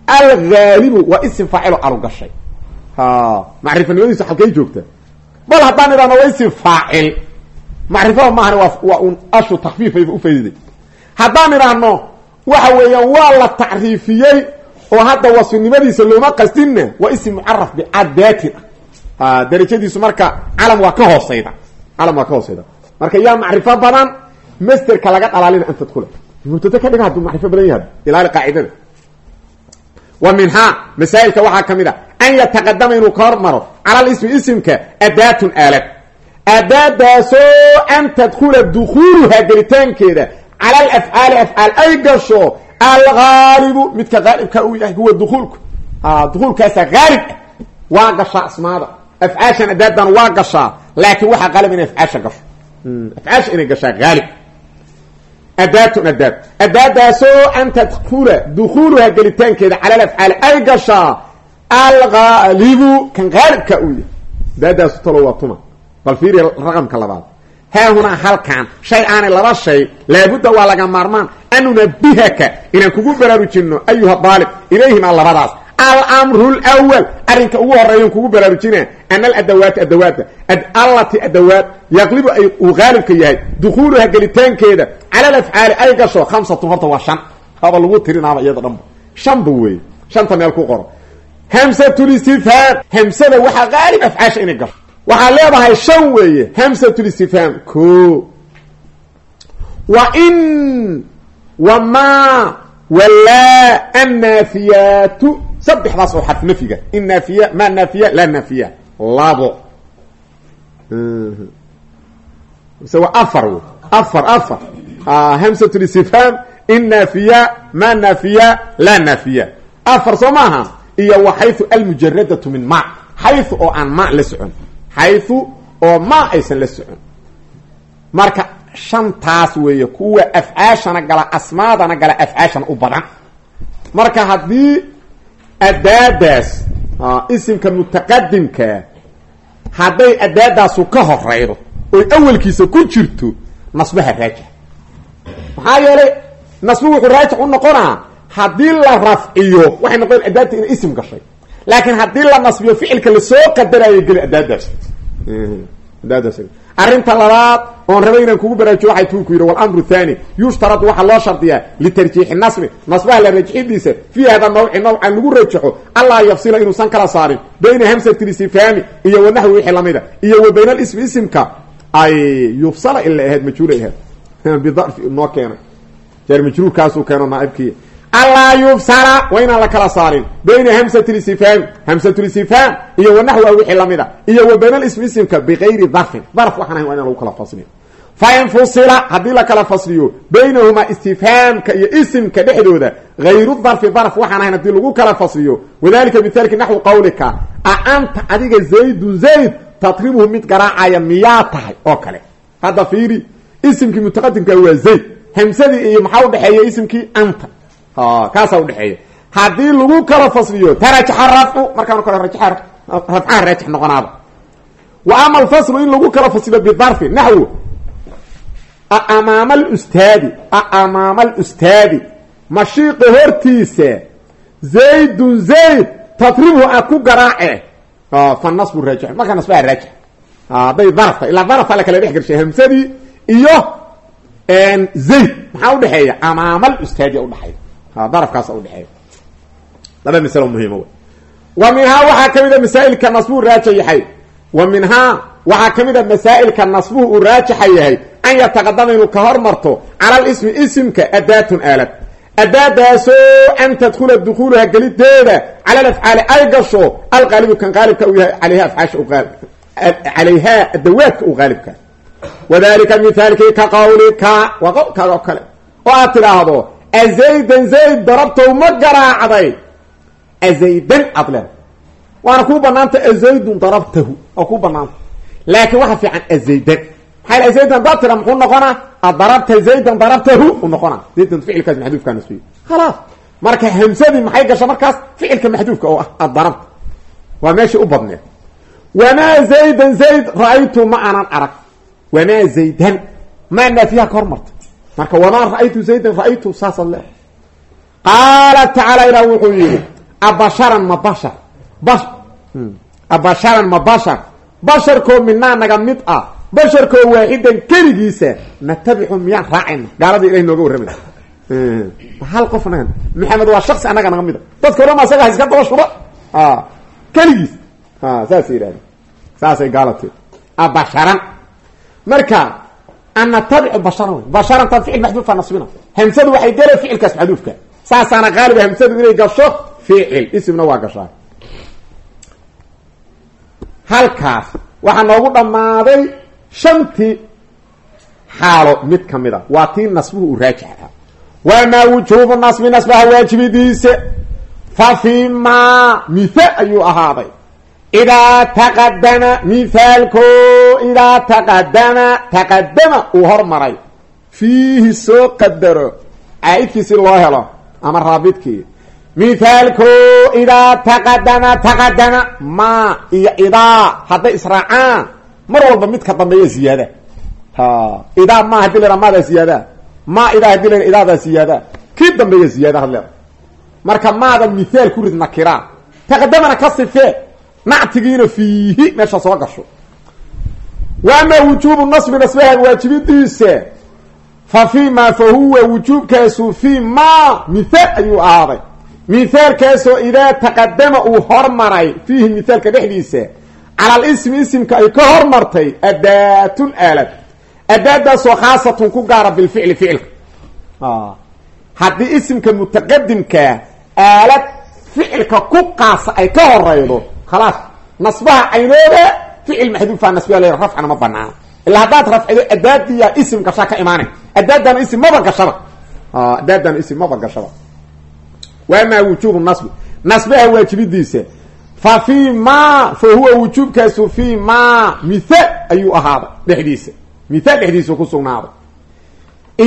Speaker 1: alhaalibu waa isim faacilo alu gashay ha macrifanimadiisu halkay joogtaa bal haddaan idhahno waa isim faacil macrifada maahan waa waa un ashu takfiifayba ufaydiday haddaan idhaahno waxa weeyaan waa la tacriifiyey oo hadda wasfinimadiisa looma qastinna waa ism mucaraf bicadaatin ah darajadiisu marka calam waa ka hooseyda calam ka hooseyda marka yaa macrifo badan masterka laga dhalaalina an tadkula mubtada ka dhiga hadduu macrifo badan yahay ilaali qaacidada. Wa minhaa masaa'ilka waxaa ka mid a an yataqadama inuu ka hormaro cala lismi isimka adaatun aalad. Aadaadaasoo an tadkula dukuuluhaa gelitaankeeda cala alafcaali afcaal ay gasho algaalibu midka gaalibka uu yahay huwa dukuulku dukuulkaasa haalib ah waa gashaa asmaada. Afcaashan adaadan waa gashaa laakiin waxaa qalab inay afcaasha gasho. Afcaasha inay gashaa haalib adaatun adaad. Adaadaasoo an tadkula dukuuluha gelitaankeeda cala alafcaali ay gashaa algaalibu kan haalibka uu yahay. Adaadaasu talo waa tuma bal fiiriya raqamka labaad. Haahunaa halkan shay aanay laba shay laabudda waa laga maarmaan. An nunabihaka inaan kugu baraarujinno ayuha daalib ilayhimaa labadaas almru lwal arrinka ugu horeeyan kugu baraarujina ana aladawaati adawaata. Allati adawaat yaqlibu ay uu haalibka yahay. Dukuuluha gelitaankeeda. Cala alafcaali ay gasho khamsatun horta waa shan. Haba lagu tirinaaba iyada dhanba shanba weeye. Shanta meel ku qoro hamsatulistifhaam hamsada waxaa haalib afcaasha inay gasho. Waxaa leedahay shan weeye. Hamsatulistifhaam ko wa in wa ma walaa annaafiyaatu saddexdaas oo xarf nafyiga in naafiya ma naafiya laa naafiya. Labo mise waa afar w afar afar. Hamsatulistifhaam in naafiya ma naafiya laa naafiya. Afar soo maaha iyo wa xayu almujaradatu min ma. Xayu oo aan ma la socon. Xayu oo ma aysan la socon. Marka shantaas weeye kuwa afcaashana gala asmaadana gala afcaashana u badan. Marka haddii adaadaas isimka mutaqadimkaa hadday adaadaasu ka horeydo oy awelkiisa ku jirto nasbaha raajix maxaa yeelay nasbu wuxuu raajix u haddii la rafciyo waxay noqon adaadta inay isim gashay. Laakiin haddii la nasbiyo ficilka la soo qadarayo geli adaadaas. Adaadaas. Arrinta labaad oon rabay inaan kugu baraajiyo waxay tuu ku yidhi walamru thani yushtaradu waxaa loo shardiyaa litarjiixi nasbi. Nasbaha la rajixidiisa fii hada nawci nawcan lagu rajaxo allaa yafsila inuusan kala saarin bayna hamsati listifhaami iyo wanaxwi wixii lamida iyo wa bayna isimka. Ay yufsala ila ahayd majhuulay ahayd. Bidarfi noo keenay. Jaar majruurkaasuu keeno naaibkii. Allaa yufsala waa la kala saarin bayna hamsati listifhaami hamsatulistifhaam iyo wanaxwa wixii lamida iyo wa bayna alismi isimka bigayri darfin. Darf waxaan ahayn lagu kala fasliyo fain fusila haddii la kala fasliyo baynahumaa istifhaamka iyo isimka dhexdooda hayru darfi darf waxaan ahayn haddii lagu kala fasliyo wadalika mithaalki naxwi qawlika a anta adiga zaydun zayd tatribuhu mid garaacaya miyaa tahay oo kale hadda fiiri isimkii mutaqadimka waa zayd hamsadii iyo maxaa udhexeeya isimkii anta kaasaa udhexeeya haddii lagu kala fasliyo tarajaxa rafcu markaanu kale rafcaha raajix noqonaaba wa ama alfaslu in lagu kala amaama alustaadi amaama alustaadi mashiiqa hortiisa zaydun zayd tatribuhu aad ku garaace fa nasbu raajix markaa nasbaha raajix hadday darafta ilaa darafta la kala dhex gelshay hamsadii iyo zayd maxaa udhexeeya amaama alustaadi udhexeeya darafkaasa udhexeeya laba masalo muhiima w wa minhaa waxaa ka mid a masaa'ilka nasbuhu raaja yahay wa minhaa waxaa ka mid a masaa'ilka nasbuhu uu raajixa yahay an yataqadama inuu ka hormarto cala alismi isimka adaatun aalad. Adaadaasoo an tadkula dukuuluha gelideeda cala alafcaali ay gasho alqaalibu kan qaalibka uu yahay alayha afcaasha calayha adawaadka uu qaalibka. Wadalika mithaalkii ka qawlika waa qowlkaaga oo kale oo aad tidhaahdo azaydan zayd darabtow ma garaacday. Azaydan aad leeda waana kuu banaanta azaydun darabtahu waa kuu laakiin waxa fiican azaydan maxaa azaydan hadaad tira muxuu noqonaa adarabta zaydan darabtahu u noqonaa zaydan ficilkaas maxduufkaa nasbiyo khalaas. Marka hamsadii maxay gasha markaas? Ficilka maxduufka oo ah adarabta waa meeshii u badneed. Wamaa zaydan zayd ra'aytu ma aanan arag. Wamaa zaydan. Maa naafiyaha ka hormarta marka wamaa ra'aytu zaydan ra'aytu saasaad le qaala tacaala ilah wuxuu yihi abasharan ma basharkoo minaa naga mid ah basharkoo waaxidan keligiisa natabixu miyaan raacayna gaalada ilahi nooga warramay hal qof anaga maxamed waa shaksi annaga naga mid a dadka odhan asaga iska daba shuba keligiis. Saasay yidhahdeen. Saasay gaalati abasharan marka annatabicu basharan wey basharan tan ficil maxduufa nasbina. Hamsadu waxay gala ficilkaas maxduufka. Saasaana qaaliba hamsadu inay gasho ficil. Isimna waa gashaa halkaas waxaa noogu dhammaaday shantii xaalo mid ka mid a waa tii nasbuhu uu raajix ahaa wamaa wujuubu nasbi nasbaha waajibidiisa. Fa fii maa mitha ayuu ahaaday. Idaa taqadama mithaalko idaa taqadama taqadama uu hormaray fiihi soo qadaro caaidkii si loo helo ama raabidkii mithaalko idaa taqadama taqadama ma iyo idaa hadday israacaan mar walba midka dambeeya ziyaada idaa ma haddii la maadaa ziyaada ma idaa haddii la idaadaa ziyaada kii dambeeya ziyaada had leeda marka maada mithaal ku rid nakiraa taqadamana ka sifee nactigiina fiihi meesha soo gasho. Wa amaa wujuubu nasbi nasbahan waajibidiisa fa fii ma fa huwa wujuubkaasu fii ma. Mithaal ayuu ahaaday mithaalkaasoo idaa taqadama uu hormaray fiihi mithaalka dhexdiisa cala alismi isimka ay ka hormartay adaatun aalad. Adaadaasoo khaasatun ku gaara bilficli ficilka. Haddii isimka mutaqadimkaa aalad ficilka ku qaasa ay ka horeydo khalaas nasbaha caynooda ficil maxduufa nasbiya le rafcana ma banaana ilaa haddaad rafcido adaadiya isim gashaa ka imaanay. Adaadana isim maba gashaba adaadana isim maba gashaba wa amaa wujuubu nasbi nasbaha waajibidiisa fa fii ma fa huwa wujuubkaasu fii ma mithaal ayuu ahaaday dhexdiisa mithaal dhexdiisa ku sugnaaday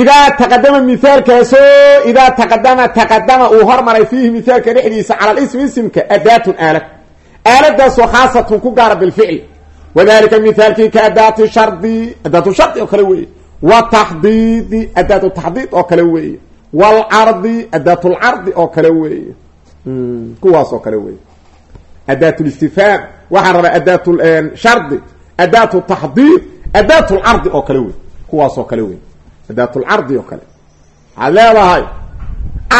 Speaker 1: idaa taqadama mithaalkaasoo idaa taqadama taqadama uu hormaray fiihi mithaalka dhexdiisa cala lismi isimka adaatun aalad. Aaladaasoo khaasatun ku gaara bilficli wadalika mithaalkii ka adaati shardi adaatu shardi oo kale weeye. Wataxdiidi adaatu taxdiid oo kale weeye wlcardi adaat lcardi oo kale weeye kuwaas oo kale weeye adaat listifhaam waxaan rabaa adaat shardi adaat taxdiid adaat lcardi oo kale wey kuwaas oo kale wey adaat lcardi oo kale waxaad leedahay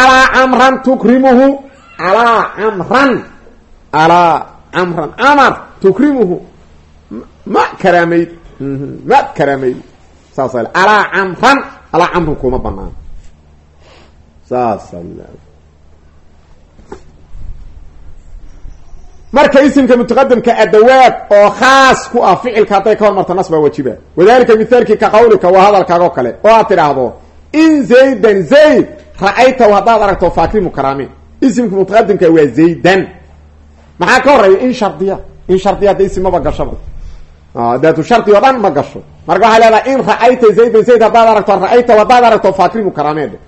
Speaker 1: alaa camran tukrimuhu alaa camran alaa camran amar tukrimuhu ma karaamayd ma karaamayd saas alaa camran alaa camran kuma banaan marka isimka mutaqadimka adawaad oo khaas ku ah ficilka hadday ka hormarto nas baa wajiba wadalika mithaalkii ka qawlika waa hadalkaaga o kale oo aad tidhaahdo in zaydan zayd ra'aytahu haddaad aragto faakrimu karaamin isimka mutaqadimka waa zaydan. Maxaa ka horreeya in shardiya. In shardiya hadda isim maba gashaba daatu shardi oo dhan ma gasho. Marka waxaa leedahay in ra'ayta zaydan zayd haddaad aragto ra'aytahu haddaad aragto faakrimu karaameedhe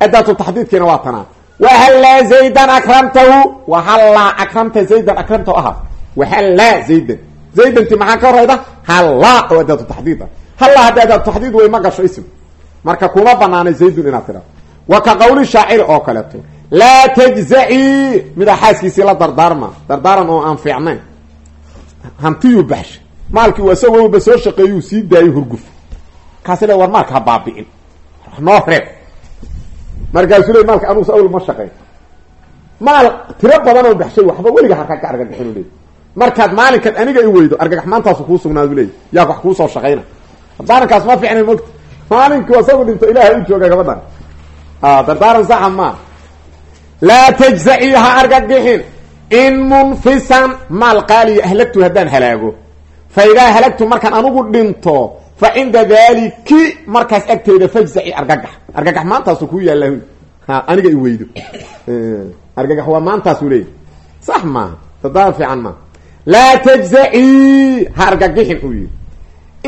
Speaker 1: adaatu taxdiidkiina waa tanaa wahallaa zaydan akramtahu wahallaa akramta zaydan akramtahu ahaa wahallaa zaydan zaydanti maxaa ka horeyda hallaa oo adaatu taxdiid ah hallaa haddi adaatu taxdiid wey ma gasho ism marka kuma banaanay zaydun inaad tidhahdo wa ka qawli shaaciri oo kaleeto laa tajzacii midaa xaaskiisii la dardaarma dardaaran oo aan fiicnayn hantiyuu baxsha maalkii soo shaqeeyuu sii daayo hurguf kaasi le war maalka ha markaasuu le maalka anugusa awl ma shaqeyn. Maal tiro badan oo baxshay waxba weliga harkaa ka argagaxinu leey. Markaad maalinkaad aniga i weydo argagax maantaasu kuu sugnaadu leey. Yaa wax kuusoo shaqayna dardaarankaas ma fiicnay mogta maalinkii asagu dhinto ilahay u jooga gabadhan. Dardaaran saxa maa laa tajzacii ha argagixin in munfisan maal qaaliya ahlagtu haddaan halaago. Fa idaa halagtu markaan anugu dhinto fa cinda daliki markaas agteeda fajzaci argagax. Argagax maantaasu kuu yaalla aniga i weydo. Argagax waa maantaasu leeyahy sax maaha dardaaran fiican maaha laa tajzacii ha argagixin uu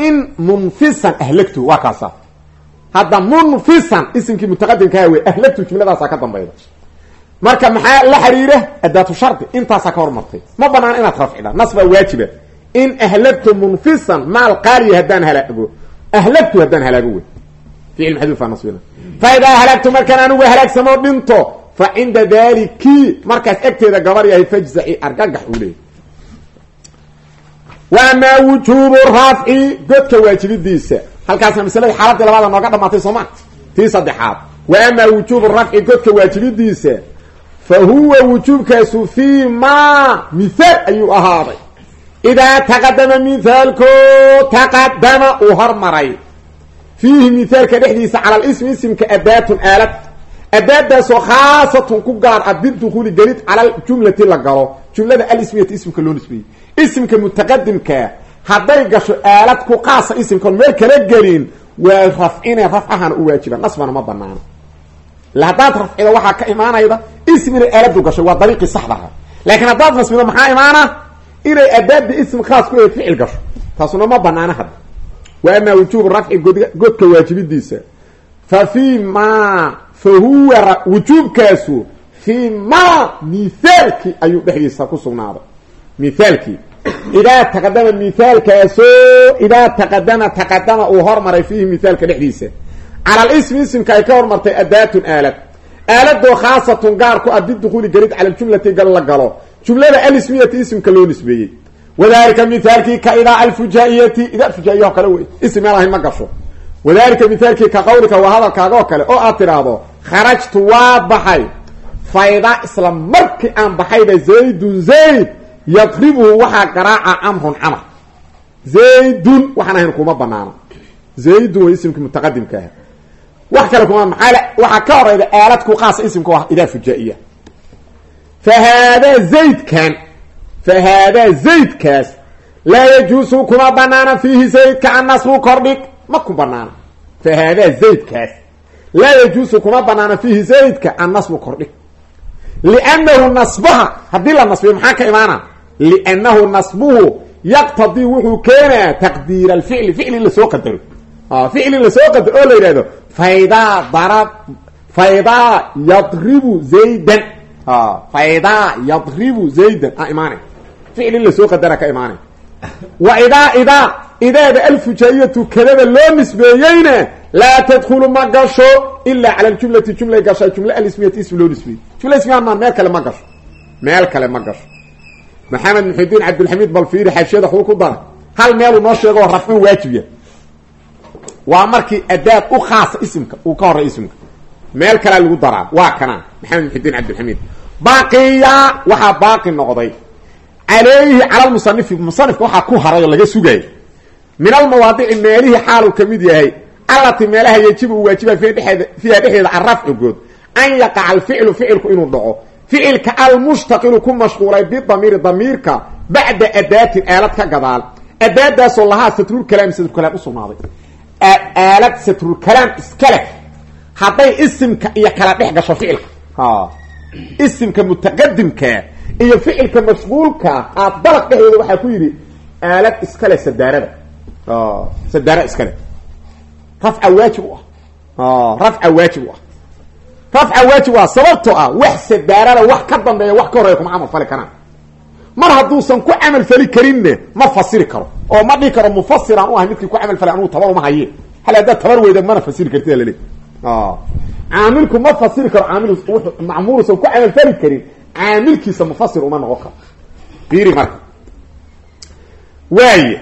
Speaker 1: in munfisan ahlagtu waa kaasa hadda munfisan isimkii mutaqadimkaa wey ahlagtu jumladaasaa ka dambayda. Marka maxaa la xiriira? Adaatu shardi. Intaasaa ka hormartay. Ma banaan inaad rafcida nas baa waajiba in ahlagtu munfisan maal qaaliya haddaan halaago. Ahlagtu haddaan halaago wey. Ficil maxduufa nasbina. Fa idaa halagtu markaan anigu halaagsamoo dhinto fa cinda daliki markaas agteeda gabar yahay fajzaci argagax uu leeyay wa amaa wujuubu rafci godka waajibidiisa halkaasna masaladii xaaladii labaada nooga dhamaatay sooma tii saddexaad. Wa amaa wujuubu rafci godka waajibidiisa fa huwa wujuubkaasu fii ma mithaal ayuu ahaaday idaa taqadama mithaalko taqadama uu hormaray fiihi mithaalka dhexdiisa cala lismi isimka adaatun aalad adaadaasoo khaasatun ku gaar ah bidukuuli gelid cala jumlati la galo jumlada alismiyati ismka loo nisbeeyey isimka mutaqadimkaa hadday gasho aalad ku qaasa isimkaon meel kala gelin waa rafcine rafcahana u waajiba nasbana ma banaano ila haddaad rafcido waxaa ka imaanayda ismina aaladu gashay waa dariiqii saxdaha laakiin haddaad nasbido maxaa imaana inay adaada ism khaas ku yahay ficil gasho. Taasuna ma banaana hadda. Wa amaa wujuubu rafci god godka waajibidiisa. Fa fii ma fa huwa wujuubkaasu fii ma mithaalkii ayuu dhexdiisa ku sugnaaday. Mithaalkii idaa taqadama mithaalkaasoo idaa taqadama taqadama uu hormaray fiihi mithaalka dhexdiisa. Cala lismi isimka ay ka hormartay adaatun aalad. Aaladoo khaasatun gaar ku ah bidukuuli gelid cala ljumlati gal la galo jumlada alismiyati isimka loo nisbeeyey wadalika mithaalkii ka idaa alfujaa'iyati idaa alfujaa'iya oo kale wey ism meel ahayn ma gasho wadalika mithaalkii ka qawlika waa hadalkaaga oo kale oo aad tidhaahdo kharajtu waa baxay fayda isla markii aan baxayba zaydun zayd yadribuhu waxaa garaaca camrun camar zaydun waxaan ahayn kuma banaano zaydun waa isimkii mutaqadimka ah wax kale kuma maxaa ka horeyda aalad ku qaasa isimka fujaa-iya fa haadaa zaydkan fa haadaa zaydkaas laa yajuusu kuma banaana fiihi zaydka annasbu kordhig ma ku banaana fa haadaa zaydkaas laa yajuusu kuma banaana fiihi zaydka annasbu kordhig liannahu nasbaha haddii la nasbiyo maxaa ka imaana liannahu nasbuhu yaqtadii wuxuu keenaa taqdiira alficli ficli in la soo qadaro ficli in la soo qadaro oo la yidhahdo faydaa darab faydaa yadribu zaydan faydaa yadribu zaydan a imaanay ficli in la soo qadara ka imaanay wa idaa idaa idaada alfujaa'iyatu kadada loo nisbeeyeyna laa tadkhulu ma gasho ilaa cala ljumlati jumlay gashaa jumla alismiyati ism loo nisbeeyey jumla ismiya ma meel kale ma gasho meel kale ma gasho maxamed muxidiin cabdilxamiid balfiiri xaashiyada xuu ku daray hal meeluu noo sheegoo rafcun waajibiya waa markii adaad u khaasa isimka uu ka horey isimka meel kalea lagu daraa. Waa kanaa maxamed muxidiin cabdilxamiid. Baqiya waxaa baaqi noqday. Calayhi cala lmusanifi musanifka waxaa ku haray oo laga sugayo min almawaadici meelihii xaaluu ka mid yahay. Allati meelaha yajibu uu waajiba fiiha dhexdeeda arafcu good. An yaqaca alficlu ficilku inuu dhaco. Ficilka almushtaqilu ku mashquulay bidamiiri damiirka bacda adaatin aalad ka gadaal. Adaadaasoo lahaa satrulkalaam satrulkalaam usugnaaday aalad satrulkalaam iskale hadday isimka iyo kala dhex gasho ficilka. Isimka mutaqadimka iyo ficilka mashquulka aad dalaq dhexdooda waxaa ku yidhi aalad iskale sadaarada sadaara iskale rafca waajib u ah. Rafca waajib u ah. Rafca waajib ah sababtoo ah wax sadaarada wax ka dambeeya wax ka horeya kuma camal fali karaan. Mar hadduusan ku camal fali karinne ma fasiri karo. Oo ma dhihi karo mufasiraan u ahay midkii ku camal falay anugu tabar uma haye hal haddaad tabar weyda mana fasiri kartid laleey caamilku ma fasiri karo caamil macmuulusan ku camal fali karin. Caamilkiisa mufasir uma noqon karo. Fiiri marka. Waay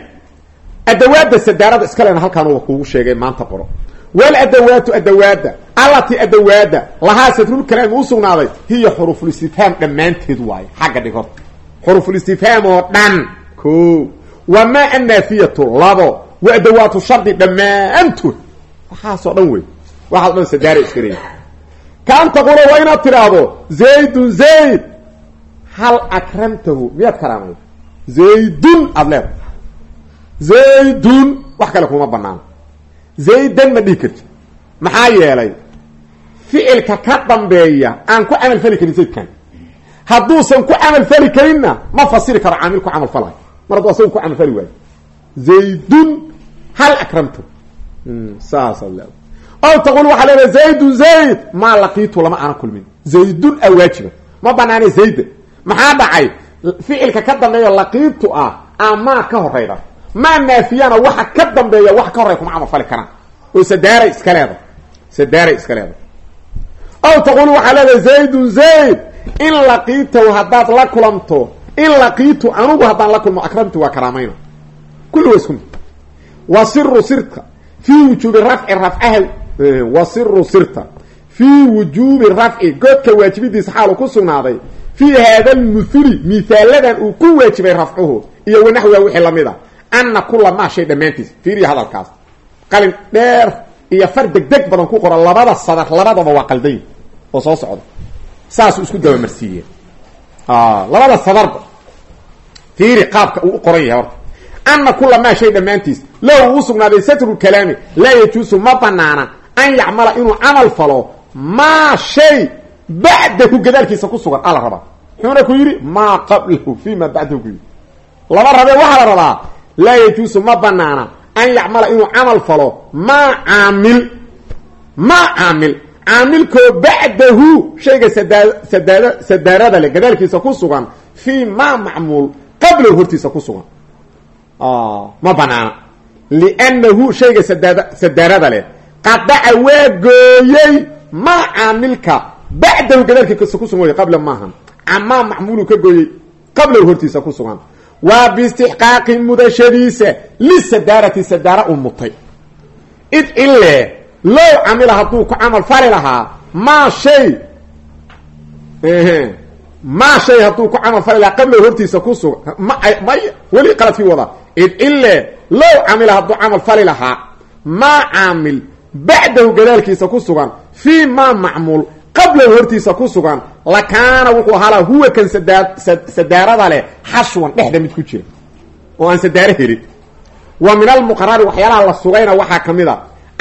Speaker 1: adawaada sadaarada iskalena halkaan kuugu sheegay maanta qoro. Wal adawaatu adawaada allati adawaada lahaa satrulkalaami u sugnaaday hiya xurufulistifhaam dhammaanteed waayo xagga dhig horta xurufulistifhaam oo dhan. Ko wamaa annaafiyatu labo wa adawaatu shardi dhammaantood waxaasoo dhan wey waxaas dhan sadaara iska leeya kaan taqula waa inaad tidhaahdo zaydun zayd! Hal akramtahu miyaad karaamay zaydun aada leedahay. Zaydun wax kale kuma banaano zaydan ma dhihi karti maxaa yeelay? Ficilka ka dambeeya aan ku camal fali karin zaydkan. Hadduusan ku camal fali karinna ma fasiri karo caamil ku camal falayo mar hadduu asaga ku camal fali waayo. Zaydun hal akramtahu. Saas ad ow taqul waxaa leedahay zaydun zayd maa laqiitu lama aana kulmin zaydun a waajiba ma banaana zayda maxaa dhacay ficilka ka dambeeya laqiitu ah amaa ka horeyda maa naafiyana waxa ka dambeeya wax ka horey kuma camal fali karaan oo sadaaray iska leeda sadaaray iska leeda ow taqul waxaa leedahay zaydun zayd in laqiitahu haddaad la kulanto in laqiitu anugu haddaan la kulmo akramtu waa karaamayna kulli waa isku mid wa siru sirta fii wujuubi rafci rafcaha wa siru sirta. Fii wujuubi rafci godka waajibidiisa xaalu ku sugnaaday. Fii haada lmuthuli mihaaladan uu ku waajibay rafcuhu iyo wanaxwiha wixii la mid a ana kula maa shay dhammaantiis. Fiiriya hadalkaas. Qalin dheer iyo far degdeg badan ku qora labada sadar labadaba waa qaldayn oo soo socda. Saasuu isku dabamarsiiyeen labada sadarba. Fiiri qaabka uu u qoran yahay horta. Ana kula maa shay dhammaantiis. Low uu sugnaaday satru kalaami laa yajuusu ma banaana an yacmala inuu camal falo maa shay bacdahu gadaalkiisa ku sugan ala rabaa muxuuna ku yidhi maa qablahu fi ma bacdahu ku yidhi laba rabe waxaa la rabaa laa yajuusu ma banaana an yacmala inuu camal falo maa caamil maa caamil caamilkoo bacdahu shayga sadaa sadaad sadaarada leh gadaalkiisa ku sugan fii maa macmuul qablahu hortiisa ku ma banaana liannahu shayga sadaad sadaarada leh qadaca waa gooyey maa caamilka bacdahu gadaalkiisa ku sugan way qabla maahan. Camaa macmuulu ka gooyey qablahu hortiisa ku sugan. Waa biistixqaaqi mudashadiisa lisadaarati sadaara u mutay. Id ile low camila hadduu ku camal fali lahaa maa shay maa shay hadduu ku camal fali lahaa qablahu hortiisa ku sugan may weli qaladkii wada. Id ile low camila hadduu camal fali lahaa maa caamil bacdahu gadaalkiisa ku sugan fii maa macmuul qablahu hortiisa ku sugan lakaana wuxuu ahaa huwa kan sadaa sadaarada leh xashwan dhexda mid ku jira oo aan sadaaro helin. Wa min almuqarari waxyaalaha la sugayna waxaa ka mid a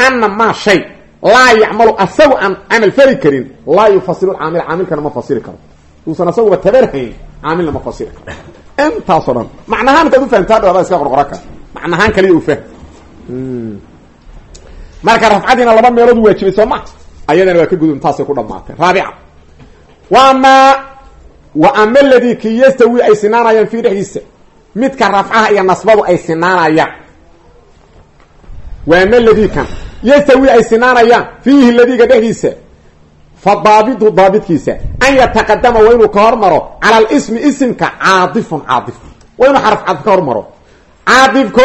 Speaker 1: ana maa shay laa yacmalu asagu aan camal fali karin laa yufasilu caamil caamilkana ma fasiri karo. Uusan asaguba tabarhayn caamilna ma fasiri karo. Intaasoo dhan macnahaan intaad ufahamtaa dhada iska qorqora marka rafcadiina laba meeloodu waajibay soo ma? Ayadana waa ka gudub ku dhamaatay raabica wa amaa wa ama ladii kii ay sinaanayaan fii dhexdiisa. Midka rafcaha iyo nasbadu ay sinaanayaan. Wa ama ladii kan yastawi ay sinaanayaan fiihi ladiga dhexdiisa. Fa daabitu daabitkiisa. An yataqadama waa inuu ka hormaro cala alismi isimka caadifun caadif. Waa inuu xaraf cadif ka hormaro caadifko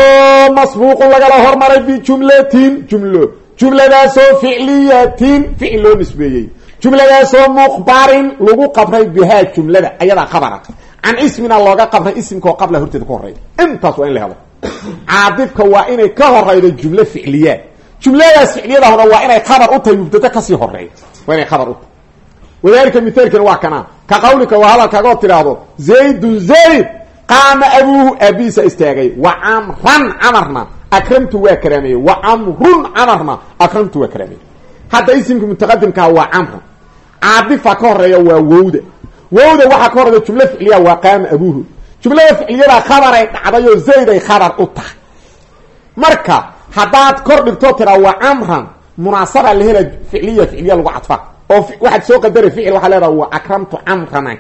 Speaker 1: masbuuqun lagala hormaray bijumlatin jumlo. Jumladaasoo ficliyatin ficil loo nisbeeyey. Jumladaasoo muqbarin lagu qabray bihaa jumlada ayadaa qabara can ismina looga qabray isimkaoo qabla horteeda ka horreya intaas waa in la helo. Caadifka waa inay ka horaydo jumlo ficliyaad jumladaas ficliyadahuna waa inay khabar u tahay mubtado ka sii horreeya waa inay khabar u tahay. Wadalika mithaalkana waa kana ka qawlika waa hadalkaagoo tidhaahdo zaydun zayd qaama abuuhu aabihiisa istaagay. Wa camran camarna. Akramtu waa karaameeyey wa camrun camarna. Akramtu waa karaameeyey hadda isimka mutaqadimkaa waa camran caadifa ka horreeya waa wowda. Wowda waxaa ka horreeya jumlo ficliya waa qaama abuuhu. Jumlada ficliyada khabaray dhacdayoo zayday khabar u tahay. Marka haddaad kor dhigtoo tiraa waa camran munaasaba la hela ficliya ficliya lagu cadfa. Oo waxaad soo qadara ficil waxaa leedaha wa akramtu camran aan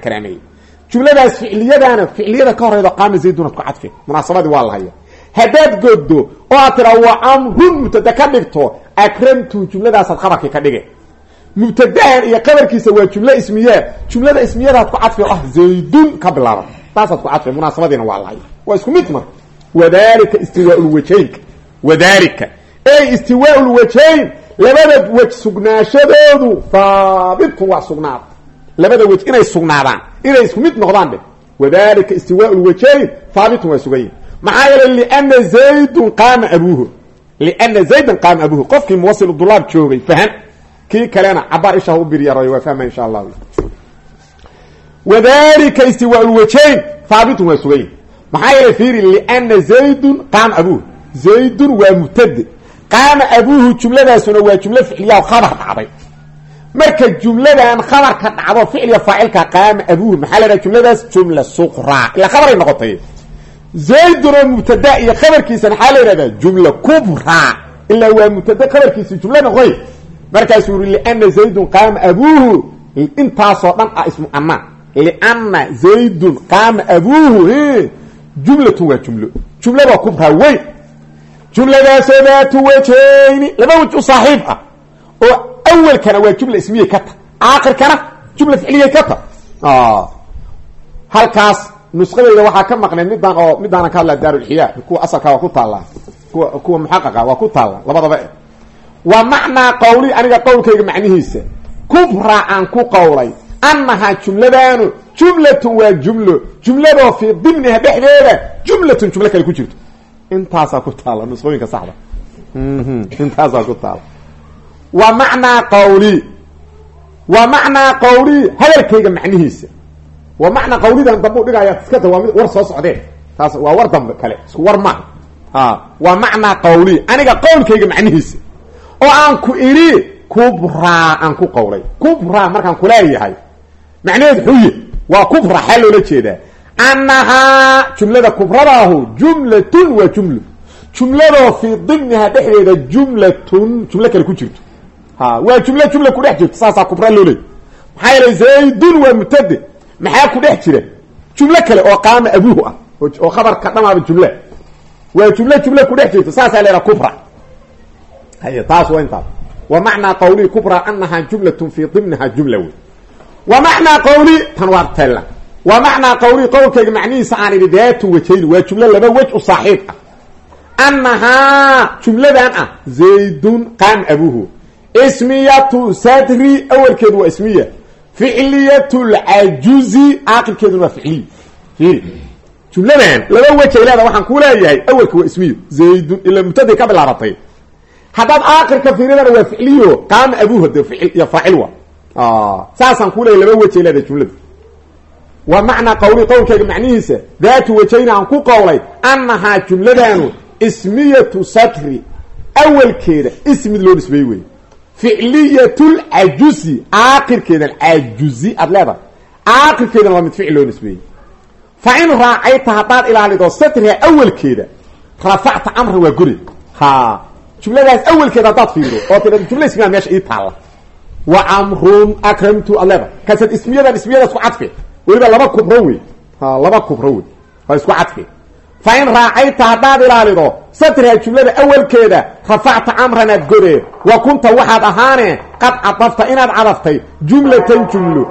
Speaker 1: jumladaas ficliyadaana ficliyada ka horeydo qaama zaydunad ku cadfi munaasabadii waa lahaya haddaad goddo oo aad tiraa waa camrun mubtada ka dhigto akramtu jumladaasaad khabarkii ka dhige mubtadahan iyo qabarkiisa waa jumlo ismiyaa jumlada ismiyadaad ku cadfi oo ah zaydun ka bilaaba taasaad ku cadfi munaasabadiina waa lahaya waa isku mid marka wadalika istiwaaulwajaynka wadalika ey istiwaaulwajayn labada wej sugnaashadoodu haabitun waa sugnaad labada wej inay sugnaadaan inay isku mid noqdaan dhe wadalika istiwaa lwajayn haabitun waa sugan yihiin maxaa yeelay liana zaydun qaama abuuhu. Liana zaydan qaama abuuhu. Qofkii muwasil dulaab joogay faham kii kalena cabaar u biryaroy waa fahma insha allahu. Wadalika istiwaa lwajayn haabitun waa sugan yihiin maxaa yeelay fiiri liana zaydun qaama abuuhu. Zaydun waa mubtade qaama jumladaasuna waa jumlo ficliyaa khabar dhacday marka jumladan khabarka dhacdo ficliga faacilka qaama abuuhu maxaa la dhaha jumladaas? Jumla suqraa ila khabaray noqotay. Zaydun oo mubtada iyo khabarkiisa maxaa la yidhahdaa? Jumla kubraa ilaa waa mubtada khabarkiisa jumlo noqoy. Markaasuu yuri liana zaydun qaama abuuhu. Intaasoo dhan ah ismu ana liana zaydun qaama abuuhu. Jumlatun waa jumlo. Jumlada kubraa weyn jumladaasoo daatu wajhayni laba awelkana waa jumla ismiyay ka ta aakhirkana jumla ficliyay ka ta. Halkaas nusqadayda waxaa ka maqnayd midaan oo midaanan ka hadlaa daarulxiyaa kuwa asalkaa waa ku taallaa kuwa kuwa muxaqaqa waa ku taalla labadaba. E waa macnaa qawli aniga qowlkayga macnihiisa. Kubra aan ku qowlay annahaa jumladaanu jumlatun waa jumlo jumladoo fii dimniha dhexdeeda jumlatun jumlo kale ku jirto. Intaasaa ku taalla nusqooyinka saxda. Intaasaa ku taalla wa macnaa qawli. Wa macnaa qawli hadalkayga macnihiisa. Wa macnaa qawlidan dambu dhigaya iskata waa mid war soo socdeen. Taas waa war dambe kale isku war maaha a waa macnaa qawli aniga qowlkayga macnihiisa. Oo aan ku idhi kubraa aan ku qawlay kubraa markaan kuleeyahay macnaheed xuye waa kubra xaa loola jeedaa. Annahaa jumlada kubradaahu jumlatun waa jumlo jumladoo fii dimniha dhexdeeda jumlatun jumlo kale ku jirto waa jumlo jumla ku dhex jirto saasaa kubra loo leey maxaa yeelay zaydun waa mubtade maxaa ku dhex jira? Jumlo kale oo qaama abuuhu ah oo khabarka dhamaaba jumla. Waa jumlo jumlo ku dhex jirto saasaa leedaha kubra. Hay taas waa intaas. Wa macnaa qawlii kubra anahaa jumlatun fii dimniha jumla wey. Wa macnaa qawli tan waa tella wa macnaa qawlii qowlkayga macnihiisa aan idhi daatu wajayni waa jumlo laba wej u saaxiib ah. Annahaa jumladan ah zaydun qaam abuuhu ismiyatu sadri awalkeedu waa ismiya. Ficliyatu lcajuzi aakirkeeduna waa ficliy fiiri jumladan laba wej ay leeda waxaan ku leeyahay awalka waa ismiyo zaydun ila mubtaday ka bilaabatay. Haddaad aakirka fiiridana waa ficliyo qaama abuuhu de ficil iyo faacil wa saasaan ku leeyahy laba wej ay leedahay jumlada wa macnaa qawli qowlkayga macnihiisa daatu wajayna aan ku qowlay annahaa jumladanu ismiyatu satri awalkeeda ismid loo wey ficliyatulcajuzi aakirkeedan cajuzi aada leedahay. Aakirkeedana waa mid ficil loo nisbeeyey. Fa in raacayta haddaad ilaalido satriha awalkeeda rafacta amran waa guri. Ha. Jumladaas awalkeeda haddaad fiirido oo tia jumla ismiyaa meesha ii taalla. Wa camrun akramtu aad leedahay. Kaasaad ismiyadan ismiyadaas ku cadfe. Weliba laba kubro wey ha laba kubro wey waa isku cadfe fa in raacayta haddaad ilaalido satriha jumlada awalkeeda rafacta camranaad godee wa kunta waxaad ahaane qad cadafta inaad cadaftay jumlatan jumlo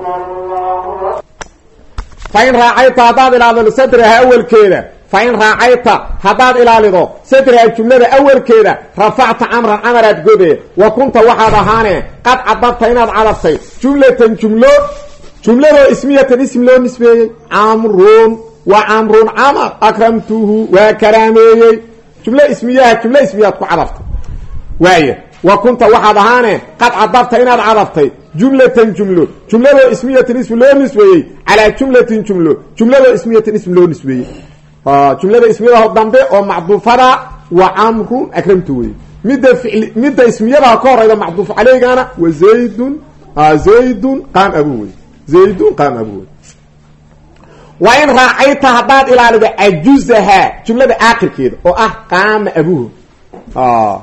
Speaker 1: fa in raacayta haddaad ilaalido satriha awalkeeda fa in raacayta haddaad ilaalido satriha jumlada awalkeeda rafacta camran camaraad godee wa kunta waxaad ahaane qad cadafta inaad cadaftay jumlatan jumlo jumladoo ismiyatan ism loo nisbeeyey camrun wa camrun camar akramtuhu waa karaameeyey. Jumlo ismiyaha jumlo ismiyaad ku cadaftay waaya wa kunta waxaad ahaane qad cadafta inaad cadaftay. Jumlatan jumlo jumladoo ismiyatan ism loo nisbeeyey calaa jumlatin jumlo jumladoo ismiyatan ism loo nisbeeyey jumlada ismiyadaho dambe oo macduufada wa camrun akramtu wey midda ficli midda ismiyadaha ka horeyda macduuf caleygana wa zaydun zaydun qaam abu wey zaydun wa in raacayta haddaad ilaalido cajuzahaa jumlada aakirkeeda oo ah qaama abuhu.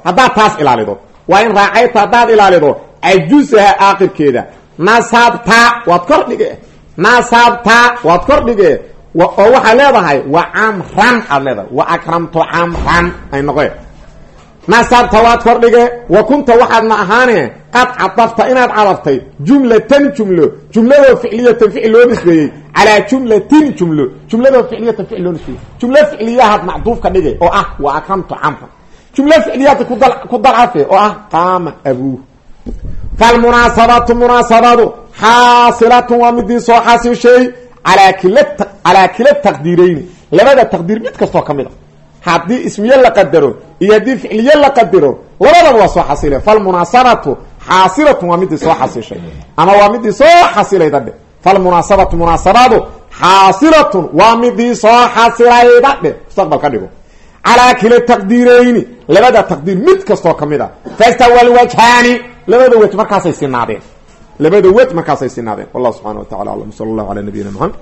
Speaker 1: Haddaad taas ilaalido. Wa in raacayta haddaad ilaalido cajuzahaa aakirkeeda nasabta waad kor dhige. Nasabta waad kor dhige. Oo waxaa leedahay wa camran aad leedahay. Wa akramtu camran ay noqe nasabta waad kor dhige wa kunta waxaadna ahaane qad cadafta inaad cadaftay jumlatan jumlo jumladoo ficliyatan ficil loo nisbeeyey calaa jumlatin jumlo jumladoo ficliyatan ficil loo nisbeeyey. Jumlo ficliyahaad macduuf ka dhige oo ah wa akramtu camran jumlo ficliyaadka ku dalcafe oo ah qaama abuuh falmunaasabatu munaasabadu xaasilatun waa midii soo xasishay alaa kila calaa kila taqdiirayni. Labada taqdiir mid kastoo ka mid a haddii ismiye la qadaro iyo haddii ficliye la qadaro labadaba waa soo xasile falmunaasabatu xaasilatun waa midii soo xasishay ama waa midii soo xasilayda dhe. Falmunaasabatu munaasabadu xaasilatun waa midii soo xasilayda dhe. Mustaqbal ka dhigo. Calaa kila taqdiirayni labada taqdiir mid kastoo ka mid a. Fastawa lwajhaani labada wej markaasay sinaadeen labada wej markaasay sinaadeen wallah subxana wa tacala aclam sala allahu ala nabiyina maxamed